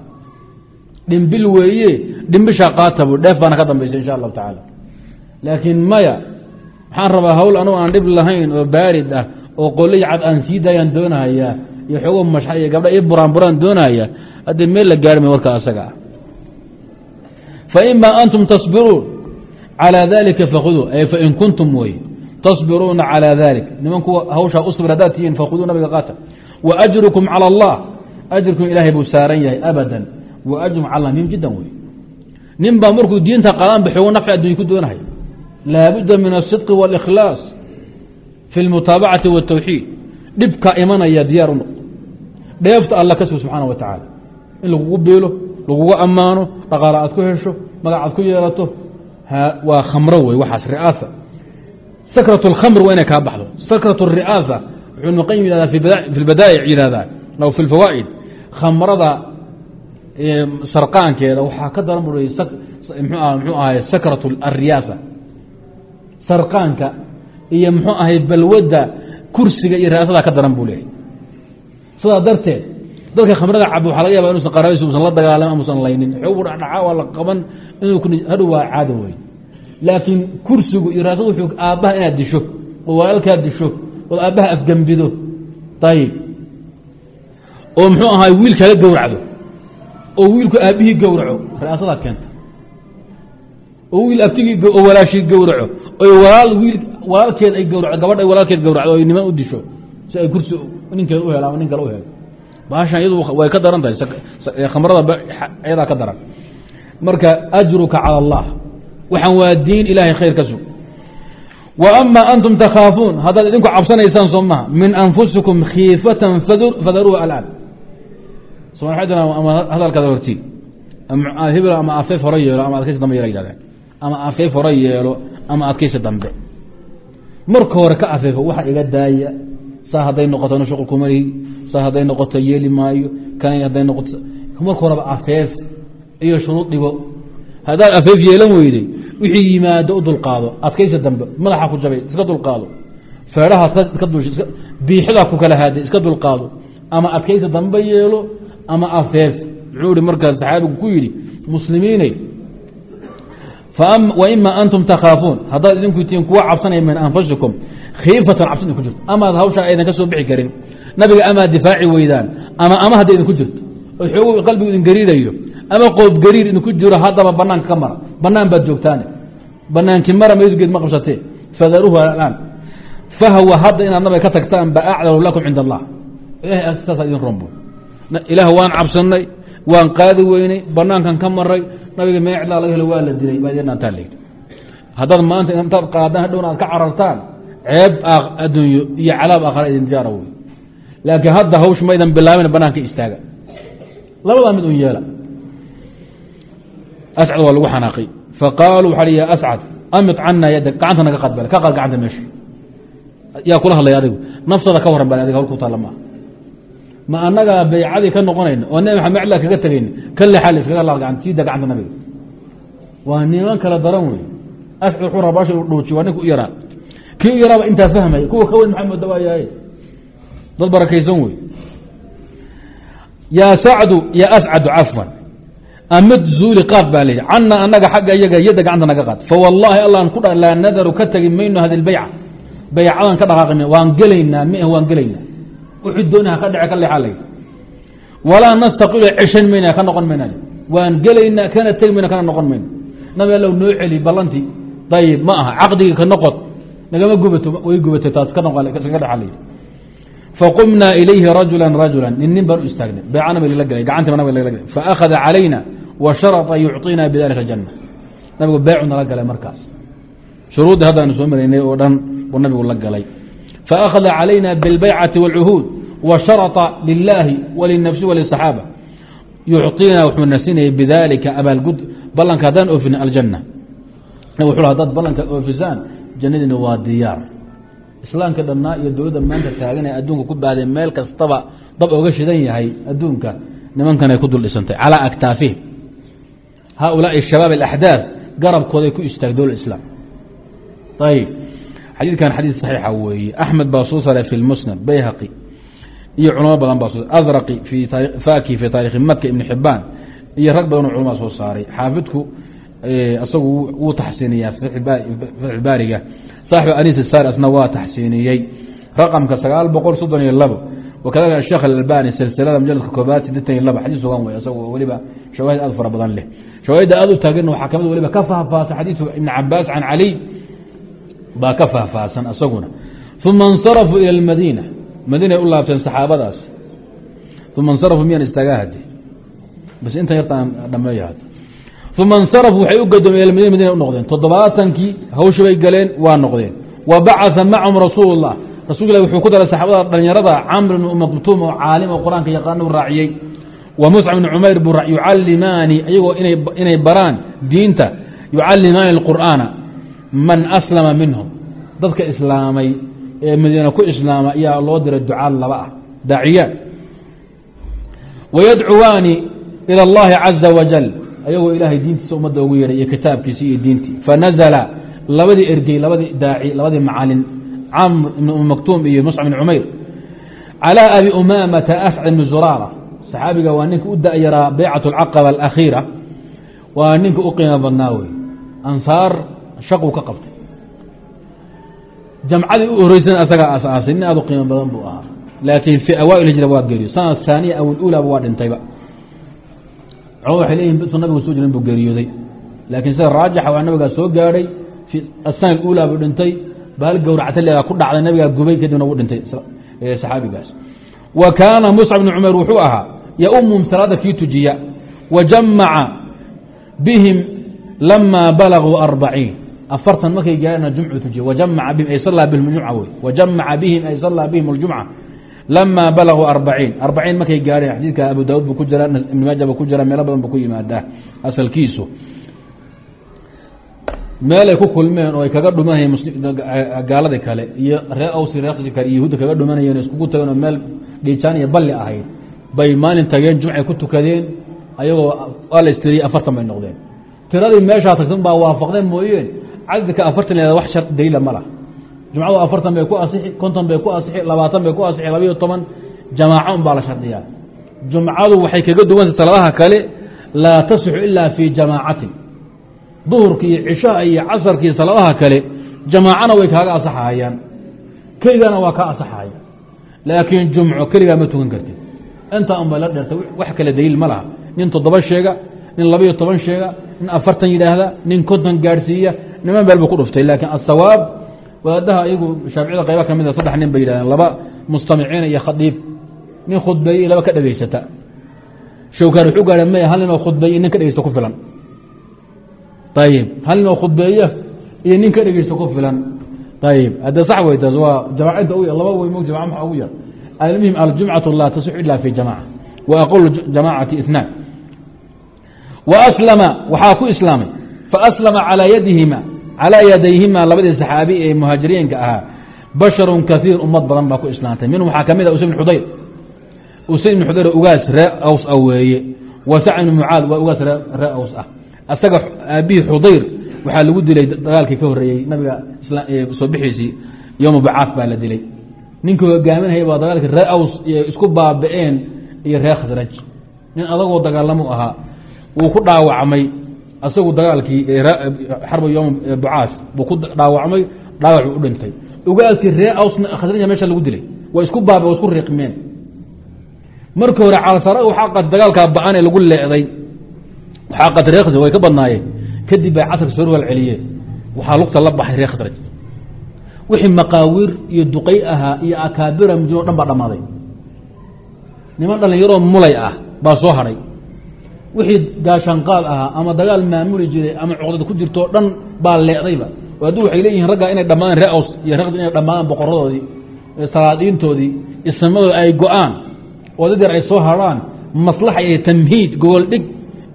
Dhimbil weeye dhimbishaa qaata bu ka dambaysa insha allahu tacaala laakiin maya waxaan rabaa hawl anugu aan dhib lahayn oo baarid ah oo qoley cad aan sii daayaan doonahayaa iyo xoogo masha iyo gabdha ii buraanburaan doonahaya haddii meel la gaarhi may warkaa asaga ah. Fa imaa antum tasbiruun calaa daalika fakuduu ay fain kuntum wey tasbiruuna calaa daalik nimanku hawshaa u sabir haddaad tihiin fakuduu nabiga qaata. Wa ajrukum cala allah ajirku ilaahay buu saaran yahay abadan. Wa ajrukum cala allah muhiim jiddan wey nin baa markuu diinta qalanba nafci adduunya ku doonahay laabudda min aلsidqi wاlikhlaas fi اlmutaabacati wالtawxiid dhibka imanaya diyaar u noq dheefta alla ka sug subxaana wa tacaala in lagugu beelo lagugu ammaano dhaqaale aad ku hesho magac aad ku yeelato waa khamro wey waxaas riaasa sakrat اlkhamr waa inay kaa baxdo sakrat الri'aasa wuxuu ibnu qayim yihahdaa fi lbadaa'ic yihahdaa aw fi lfawaa'id khamrada sarqaankeeda waxaa ka daran bu mxuu ahay sakrat الriyaasa sarqaanka iyo muxuu ahay balwadda kursiga iyo ri'aasada ka daran buu leehay sidaa darteed dadka khamrada caba waxaa laga yaba inuusan qaraabis usan la dagaalama amusan laynin. Xoogu dhacdhaca waa la qaban inuu hadhow waa caado wey laakiin kursigu iyo raasad wuxuu aabbaha inaad disho oo walaalkaa disho ood aabbaha afgembido ayib oo muxuu ahaay wiil kala gowracdo oo wiilku aabbihii gowraco raasadaa keenta. Oo wiil abtigii oo walaashii gowraco walaalkeed ay gowraco gabadh ay walaalkeed gowracdo oy niman u disho si ay kursi ninkeed u helo ama nin kale u helo baashan iyadu way ka daran tahay khamrada iyadaa ka daran. Marka ajruka calى اllah waxaan waa diin ilahay khayr ka sug. Ama antum takhaafuun haddaad idinku cabsanaysaan soo maha min anfusikum khiifatan fadaruuha alaan ama hadalkaada horti hebel ama afeef hore yeelo ama adkaysi dambe yela yidhahdeen ama afeef hore yeelo ama adkaysi dambe. Marka hore ka afeefo waxa iga daaya saa hadday noqoto shuqul kumalihi saa hadday noqoto yeeli maayo kan hadday noqoto marka horeba afeef iyo shuruud dhigo haddaad afeef yeelan weyday wixii yimaado u dulqaado adkaysi dambe madaxa ku jabay iska dulqaado. Feedhaha iska duusha biixida ku kala haaday iska dulqaado. Ama adkaysi dambe yeelo ama afeef muxuu ihi markaas saxaabigu ku yidhi muslimiiney waima antum takhaafuun haddaad idinku tihiin kuwa cabsanaya min khiifatan cabsi idinku jirto amaad hawshaa aydan ka soo bixi karin nabiga amaad difaaci weydaan ama ama hadday idinku jirto oo xoog qalbigu idin gariirayo ama qoob gariir idinku jiro haddaba banaanka ka mara banaan baad joogtaane banaankii mara maydgeed ma qabsatee fadaruuhu alaan fahwa hadda inaad nabiga ka tagtaan ba acdalu lakum cinda allah ilahay agtisaasa idin rombo ilaah waan cabsanay waan qaadi weynay banaankan ka maray nabiga meecdaa laga helo waa la dilay baadinantaa layidhi haddaad maanta intaad qaadaan hadhowna aad ka carartaan ceeb adduunyo iyo cadaab aakhara idin diyaara wey laakiin hadda hawsh maydan bilaabin banaanka istaaga. Labadaa mid un yeela. Ascad waa lagu xanaaqay. Faqaaluu waxa ya ascad amid cana yadda gacanta naga qadbale ka qaad gacanta meesha yaa kula hadlaya adigu. Nafsada ka waran bal adiga hawl ku taalla maaha ma annagaa baycadii ka noqonayna oo nabi maxamed cila kaga tegayna ka leexal iskaga laad gacanta nabiga. Waa niman kala daran wey ascad wuxuu rabaa basha dhuuji waa ninka u yaraa. Kii u yaraaba intaa fahmaya kuwa ka weyn maxamed dawaayaye dad barakaysan wey yaa sacdu ya ascadu cafwan. Amid zuuli qaad baa layihi cana anaga xagga iyaga yadda gacanta naga qaad. Fawallaahi allaan ku laa nadaru ka tegi mayno hadi lbayca baycadan ka dhaqaaqin waan gelaynaa mi waan gelaynaa wuxuu dooni ha ka dhece ka leexaa walaa nastaqilu ceshan mayna ka noqon mayna. Waan gelaynaa kana tegi mayna kana noqon mayno nabi noo celi ballantii dayib ma aha caqdigii ka noqod nagama gubato way gubatay taas ka noqon iskaga dhexa layidhi faqumnaa ilayhi rajula rajula nin nin baan u istaagnay beeca nabiga lala gelay gacantii nabiga lala gelay faakhada calayna wa sharطa yucطina bidalika janna nabigu beecu nala galay markaas. Shuruuddii haddaanu soo maraynay oo dhan buu nabigu la galay faakhada calayna biاlbaycati wاlcuhuud wa sharطa lilaahi walinafsi waliصaxaaba yucطina wuxuu nasinayay bidalika abaalgud ballanka haddaan oofin aljanna nabig wuxu hadaad ballanka oofisaan jannadiina waa diyaar islaamka dhannaa iyo dowladda maanta taagan ee adduunka ku baadee meel kastaba dab oga shidan yahay adduunka nimankanay ku dul dhisantay calaa aktaafihim haaulaai shabaab alaxdaad garabkooday ku istaag dowla islaam ayib xadiidkan xadiid saxiixa weeye. Axmed baa soo saray fi lmusnad bayhaqi. Iyo culamo badan baa soo adraqi faki fi taarikhi maka ibni xibaan iyo rag badanoo culama soo saaray. Xaafidku isagu wuu taxsiiniyaa fatxbaariga saaxibu anis asna waa taxsiiniyey. Raqamka sagaal boqol soddon iyo labo. Wakadalika sheekh alalbani silsilada mujaladka koobaad sideetan iyo laba. Xadiis sugan wey isagoo weliba shawaahid aad fara badan leh. Shawaahidda aad u taagan waxaa ka mid waliba ka faahfaahsan xadiisu ibni cabaas can caliy baa ka faahfaahsan isaguna uma insarafuu ila almadiina. Madiinay u laabteen saxaabadaas. Uma insarafuu miyaan istaagaa hadi bas intan yartaan dhameeya had uma insarafuu waxay u gadoomeen ila madina madina u noqdeen. Toddobaatankii hawsha bay galeen waa noqdeen. Wa bacaa macahum rasuul اllah rasul ilah wuxuu ku daray saxaabada dhalinyarada camr bn maktuum oo caalim oo qur'aanka yaqaana u raaciyey. Wa muscab bn cumayr buu yucalimaani iyagoo inay baraan diinta yucalimaani اlqur'aana man aslama minhum dadka islaamay ee madiina ku islaama ayaa loo diray ducaad laba ah daaciyaan wayadcuwaani ilى اllahi caza wajal ayagoo ilaahay diintiisa ummadda ugu yeedhay iyo kitaabkiisi iyo diintii fanazla labadii ergey labadii daaci labadii macalin camr ibn um maktuum iyo muscab ibn cumayr calى abi umaamata ascad bni zuraara saxaabiga waa ninka u da-yaraa baycat اlcaqaba alakhiira waa ninka u qiimo badnaa wey ansaar shaquu ka qabtay. Jamcadii u horeysana asagaa asaasay nin aad u qiimo badan buu ahaa. Laakiin fi awaail hijra waa geeriyo. Sanad haaniya aw ulaba waa dhintayba. Culmad waxay leeyihiin bitu nabigu soo jirin buu geeriyooday. Laakiin sida raajixa waa nabigaa soo gaadhay fi asana uulaa buu dhintay. Baal gowracta leedaa ku dhacday nabigaa gubay kadibna wuu dhintay saxaabigaas. Wa kaana muscab bni cumar wuxuu ahaa yaumum salaada kii tujiya wa jamaca bihim lama balaguu arbaciin afartan markay gaarana jumcu tujiya wajamaca bihim ay sallaa bihim jumca wey. Wajamaca bihim ay sallaa bihim aljumca. Lama balaguu arbaciin. Arbaciin markay gaareen xadiidka abu daawud buu ku jira ibn maaja buu ku jira meelo badan buu ku yimaadaa asalkiisu. Meelay ku kulmeen oo ay kaga dhumanayeen gaalada kale iyo ree awsi ree kale iyo yahuudda kaga dhumanayeen iskugu tageen oo meel dhiijaan iyo balli ahayd bay maalin tageen jumcay ku tukadeen ayagoo waa la istiriyey afartan bay noqdeen. Tiradii meeshaa mooyeen cadadka afartan leeda wax shar daliila ma lah jumcadu afartan bay ku asixi konton bay ku asixi labaatan bay ku asixi labayo toban jamaaco un baa la shardiyaa. Jumcadu waxay kaga duwantay salaadaha kale laa tasixu ilaa fii jamaacatin. Duhurka iyo iyo casarka iyo salaadaha kale jamaacana way kaaga asaxahayaan keligana waa kaa asaxahaya laakiin jumco keligaa ma tukan kartid. Intaa un la dheertay wax kale daliil ma laha. Nin toddoba sheega nin labayo toban sheega nin afartan yidhaahda nin konton gaadhsiiya niman beel buu ku dhuftay laakiin asawaab wadaadaha iyagu shaaficiyada qayba ka mid a saddex nin bay yidhahdeen laba mustamiciina iyo khadiib. Nin khudbeeye laba ka dhegaysata showkaan wuxuu gaadha maya hal nin oo khudbeeye nin ka dhegeysta ku filan. Ayib hal nin oo khudbeeya iyo nin ka dhegeysta ku filan. Ayib hadde sax wey taas waa jamaacinta u laba wey jamaca maxaa ugu yar? Almuhim aljumcatu laa tasix ila fi jamaca wa aqalu jamacati itnaan wa waxaa ku islaamay faaslama calaa yadihima calaa yadayhima labadii saxaabi ee muhaajiriinka ahaa basharun kaiir ummad badan baa ku islaamtay minhum waxaa ka mid a usayd bn xudayr usayd ibn xudayr ugaas ree aws a weeye wa sacd ibn mucaad waa ugaas ree aws ah asaga aabihii xudayr waxaa lagu dilay dagaalkii ka horeeyey nabiga soo bixiisii yowma bacaaf baa la dilay ninkii hogaaminhaya baa dagaalkii ree aws isku baaba-een iyo ree khasraj nin adagoo dagaalamu ahaa wuu ku dhaawacmay asagu dagaalkii xarba yom bucaas buu ku dhaawacmay dhaawacuu u dhintay. Ugaaskii ree awsna khasrajna meesha lagu dilay. Waa isku baaba waa isku riiqmeen. Markii hore caalsara waxaa dagaalkaa ba'an ee lagu leecday waxaa qatay ree way ka badnaayeen. Kadib bay casrka soo rugaal celiyeen waxaa lugta la baxay ree khasraj wixii maqaawiir iyo duqay ahaa iyo akaabira mujin o dhan baa dhammaaday niman dhalinyaroo mulay ah baa soo hadhay wixii gaashaanqaad ahaa ama dagaal maamuli jiray ama cuqdad ku jirto o dhan baa leecdayba. Addu waxay leeyihiin raggaa inay dhammaadeen ree aws iyo ree inay dhammaadaan boqoradoodii salaadiintoodii isnimadooda ay go'aan oo dad yar ay soo hadhaan maslaxa iyo tamhiid gogol dhig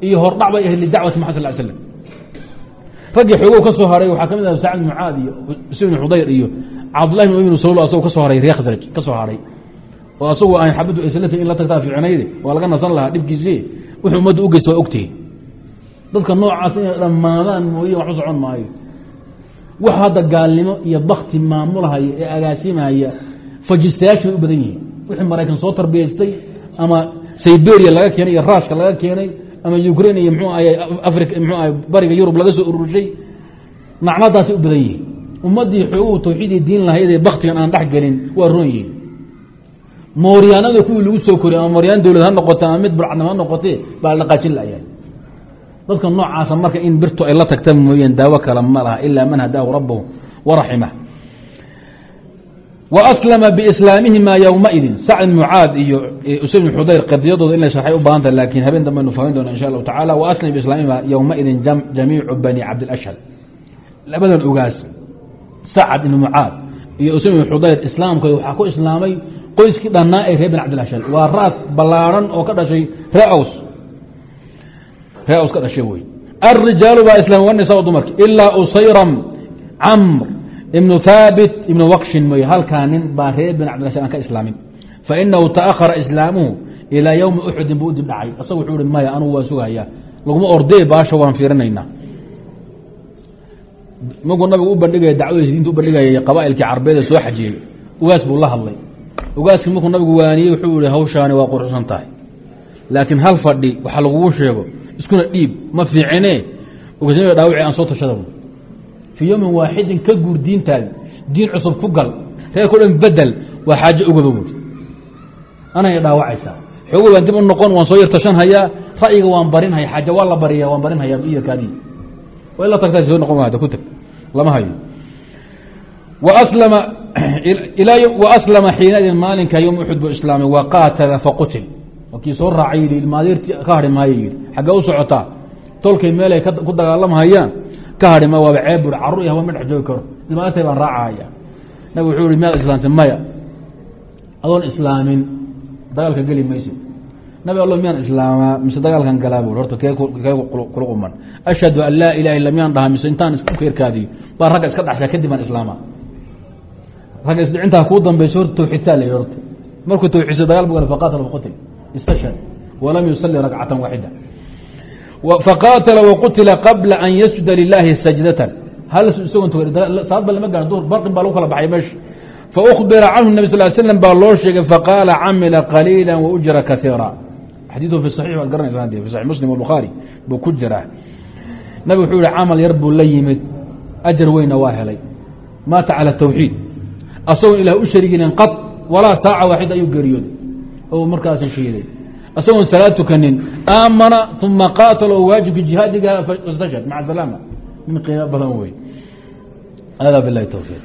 iyo hordhac bay ahayd lidacwati maxad sal slam raggii xoogow ka soo haray waxaa ka mid ah sacd mucaad iyo usayd bn xudayr iyo cabdullahi bn ibn sawlo asagoo ka soo haray ree khadraj ka soo haray. Oo asagoo aan xabaddu aysanlata in la tagtaa fiicnayde waa laga nasan lahaa dhibkiisii wuxuu ummadda u geysta waa ogtihi dadka noocaas inay dhammaadaan mooye wax u socon maayo. Wax hadda gaalnimo iyo bakti maamulhaya ee agaasimaya fajistayaasha bay u badan yihiin. Wixii maraykan soo tarbiyaystay ama siberia laga keenay iyo raashka laga keenay ama ukrain iyo mxuu ahay africa mxuu ahay bariga yurub laga soo ururshay nacnadaasay u badan yihiin. Ummaddii xooguhu tawxiidii diin lahayd ee baktigan aan dhex gelin waa roon yihiin mooryaanada kuwii lagu soo koriy ama mooryaan dowlad ha noqote ama mid burcadnimo ha noqotee baa la dhaqaajin layahay dadka noocaasa marka in birtu ay la tagta mooyeen daawo kale ma laha ilaa man hadaahu waraximah wa aslama biislaamihima yowmaidin sacd mucaad iyo usayd bn xudayr qadiyadooda in sharxay u baahanta laakiin habeen dambaynu fahmin doona insha allahu tacala wa biislaamihima yowmaidin jamiicu bani cabdilashhal labadan ogaas sacad ibn mucaad iyo usayd bn xudayr islaamkooda waxaa ku islaamay qoyskii dhannaa ee reer bin abdilashal waa raas ballaarhan oo ka dhashay rews rews ka dhashay wey arijaalu baa islaam wanisa dumarki ilaa usayram camr ibnu haabit ibnu waqshin mooye. Halkaa nin baa reer bin cabdilashal aan ka islaamin. Fainahu taahara islaamuhu ilaa yowmi uxudin buu dib dhacay. Isaga wuxuu hi maya anugu waan sugahayaa laguma ordee baasha waan fiirinaynaa. Markuu nabigu u bandhigaya dacwadiis diinta u bandhigayay qabaailkii carbeed ee soo xajiyey ugaas buu la hadlay ogaaskii markuu nabigu waaniyey wuxuu ihi hawshaani waa quruxsan tahay. Laakiin hal fadhi waxa lagugu sheego iskuna dhiib ma fiicine? Ogaasnimada dhaawici aan soo tashada fii yowmin waaxidin ka guur diintaadi diin cusub ku gal reerko dhan bedel waa xaajo ogaba buuri anay dhaawacaysaa. Xoogo baan dib u noqon waan soo yartashan hayaa ra'yiga waan barinhaya xaaja waa la bariya waan barinhayaa iyarkaadii waa ila tagtaa soo noqon waada ku tag lama hayo waslama xiinaidin maalinka yowm uxud buu islaamay wa qaatala faqutil kii soo raacay yidhi ilmaadeerti ka hadhi maayo yidhi xaggee u socotaa tolkay meelay ku dagaalamhayaan ka hadhi ma waaba ceeb buuri carruur iyo haween ma dhex joogi karo ilmaadeertay baan raacahaya nabig wuxuu yihi miyaad islaamtay maya adoon islaamin dagaalka geli mayso nabi allo miyaan islaamaa mise dagaalkan galaa bu horta kee kula quman ashhadu an laa ilaha illa miyaan dhahaa mise intaan isku keerkaadiyo baa ragga iska dhaxshaa kadib aan islaamaa ragga isdhicintaa kuu dambayso horta tawxiidtaa la horta. Markuu tawxiidsa dagaal bu gala faqatala faqutila istashhad walam yusalli rakcatan waaxida faqaatala waqutila qabla an yasjuda lilaahi sajdatan. Hal isagoon saad ba lama gaaro duhur barqin baa lagu kala baxay meesha faukbira canhu nabi sal slm baa loo sheegay faqaala camila qaliila waujra kaiira xadiiu fi saxiix waad garanaysaa fi saxix muslim wabukhaari buu ku jiraa nabig wuxuu yihi camal yar buu la yimid ajar weynna waa helay. Maata cala tawxiid asagoon ilah u shariginin qad walaa saaca waaxid ayuu geeriyooday. Oo markaasi shiiday. Asagoon salaad tukanin aamana uma qaatala oo waajibka jihaadiga fastashhad maca salaama. Min qiimo badan wey hada bilahi towfiiq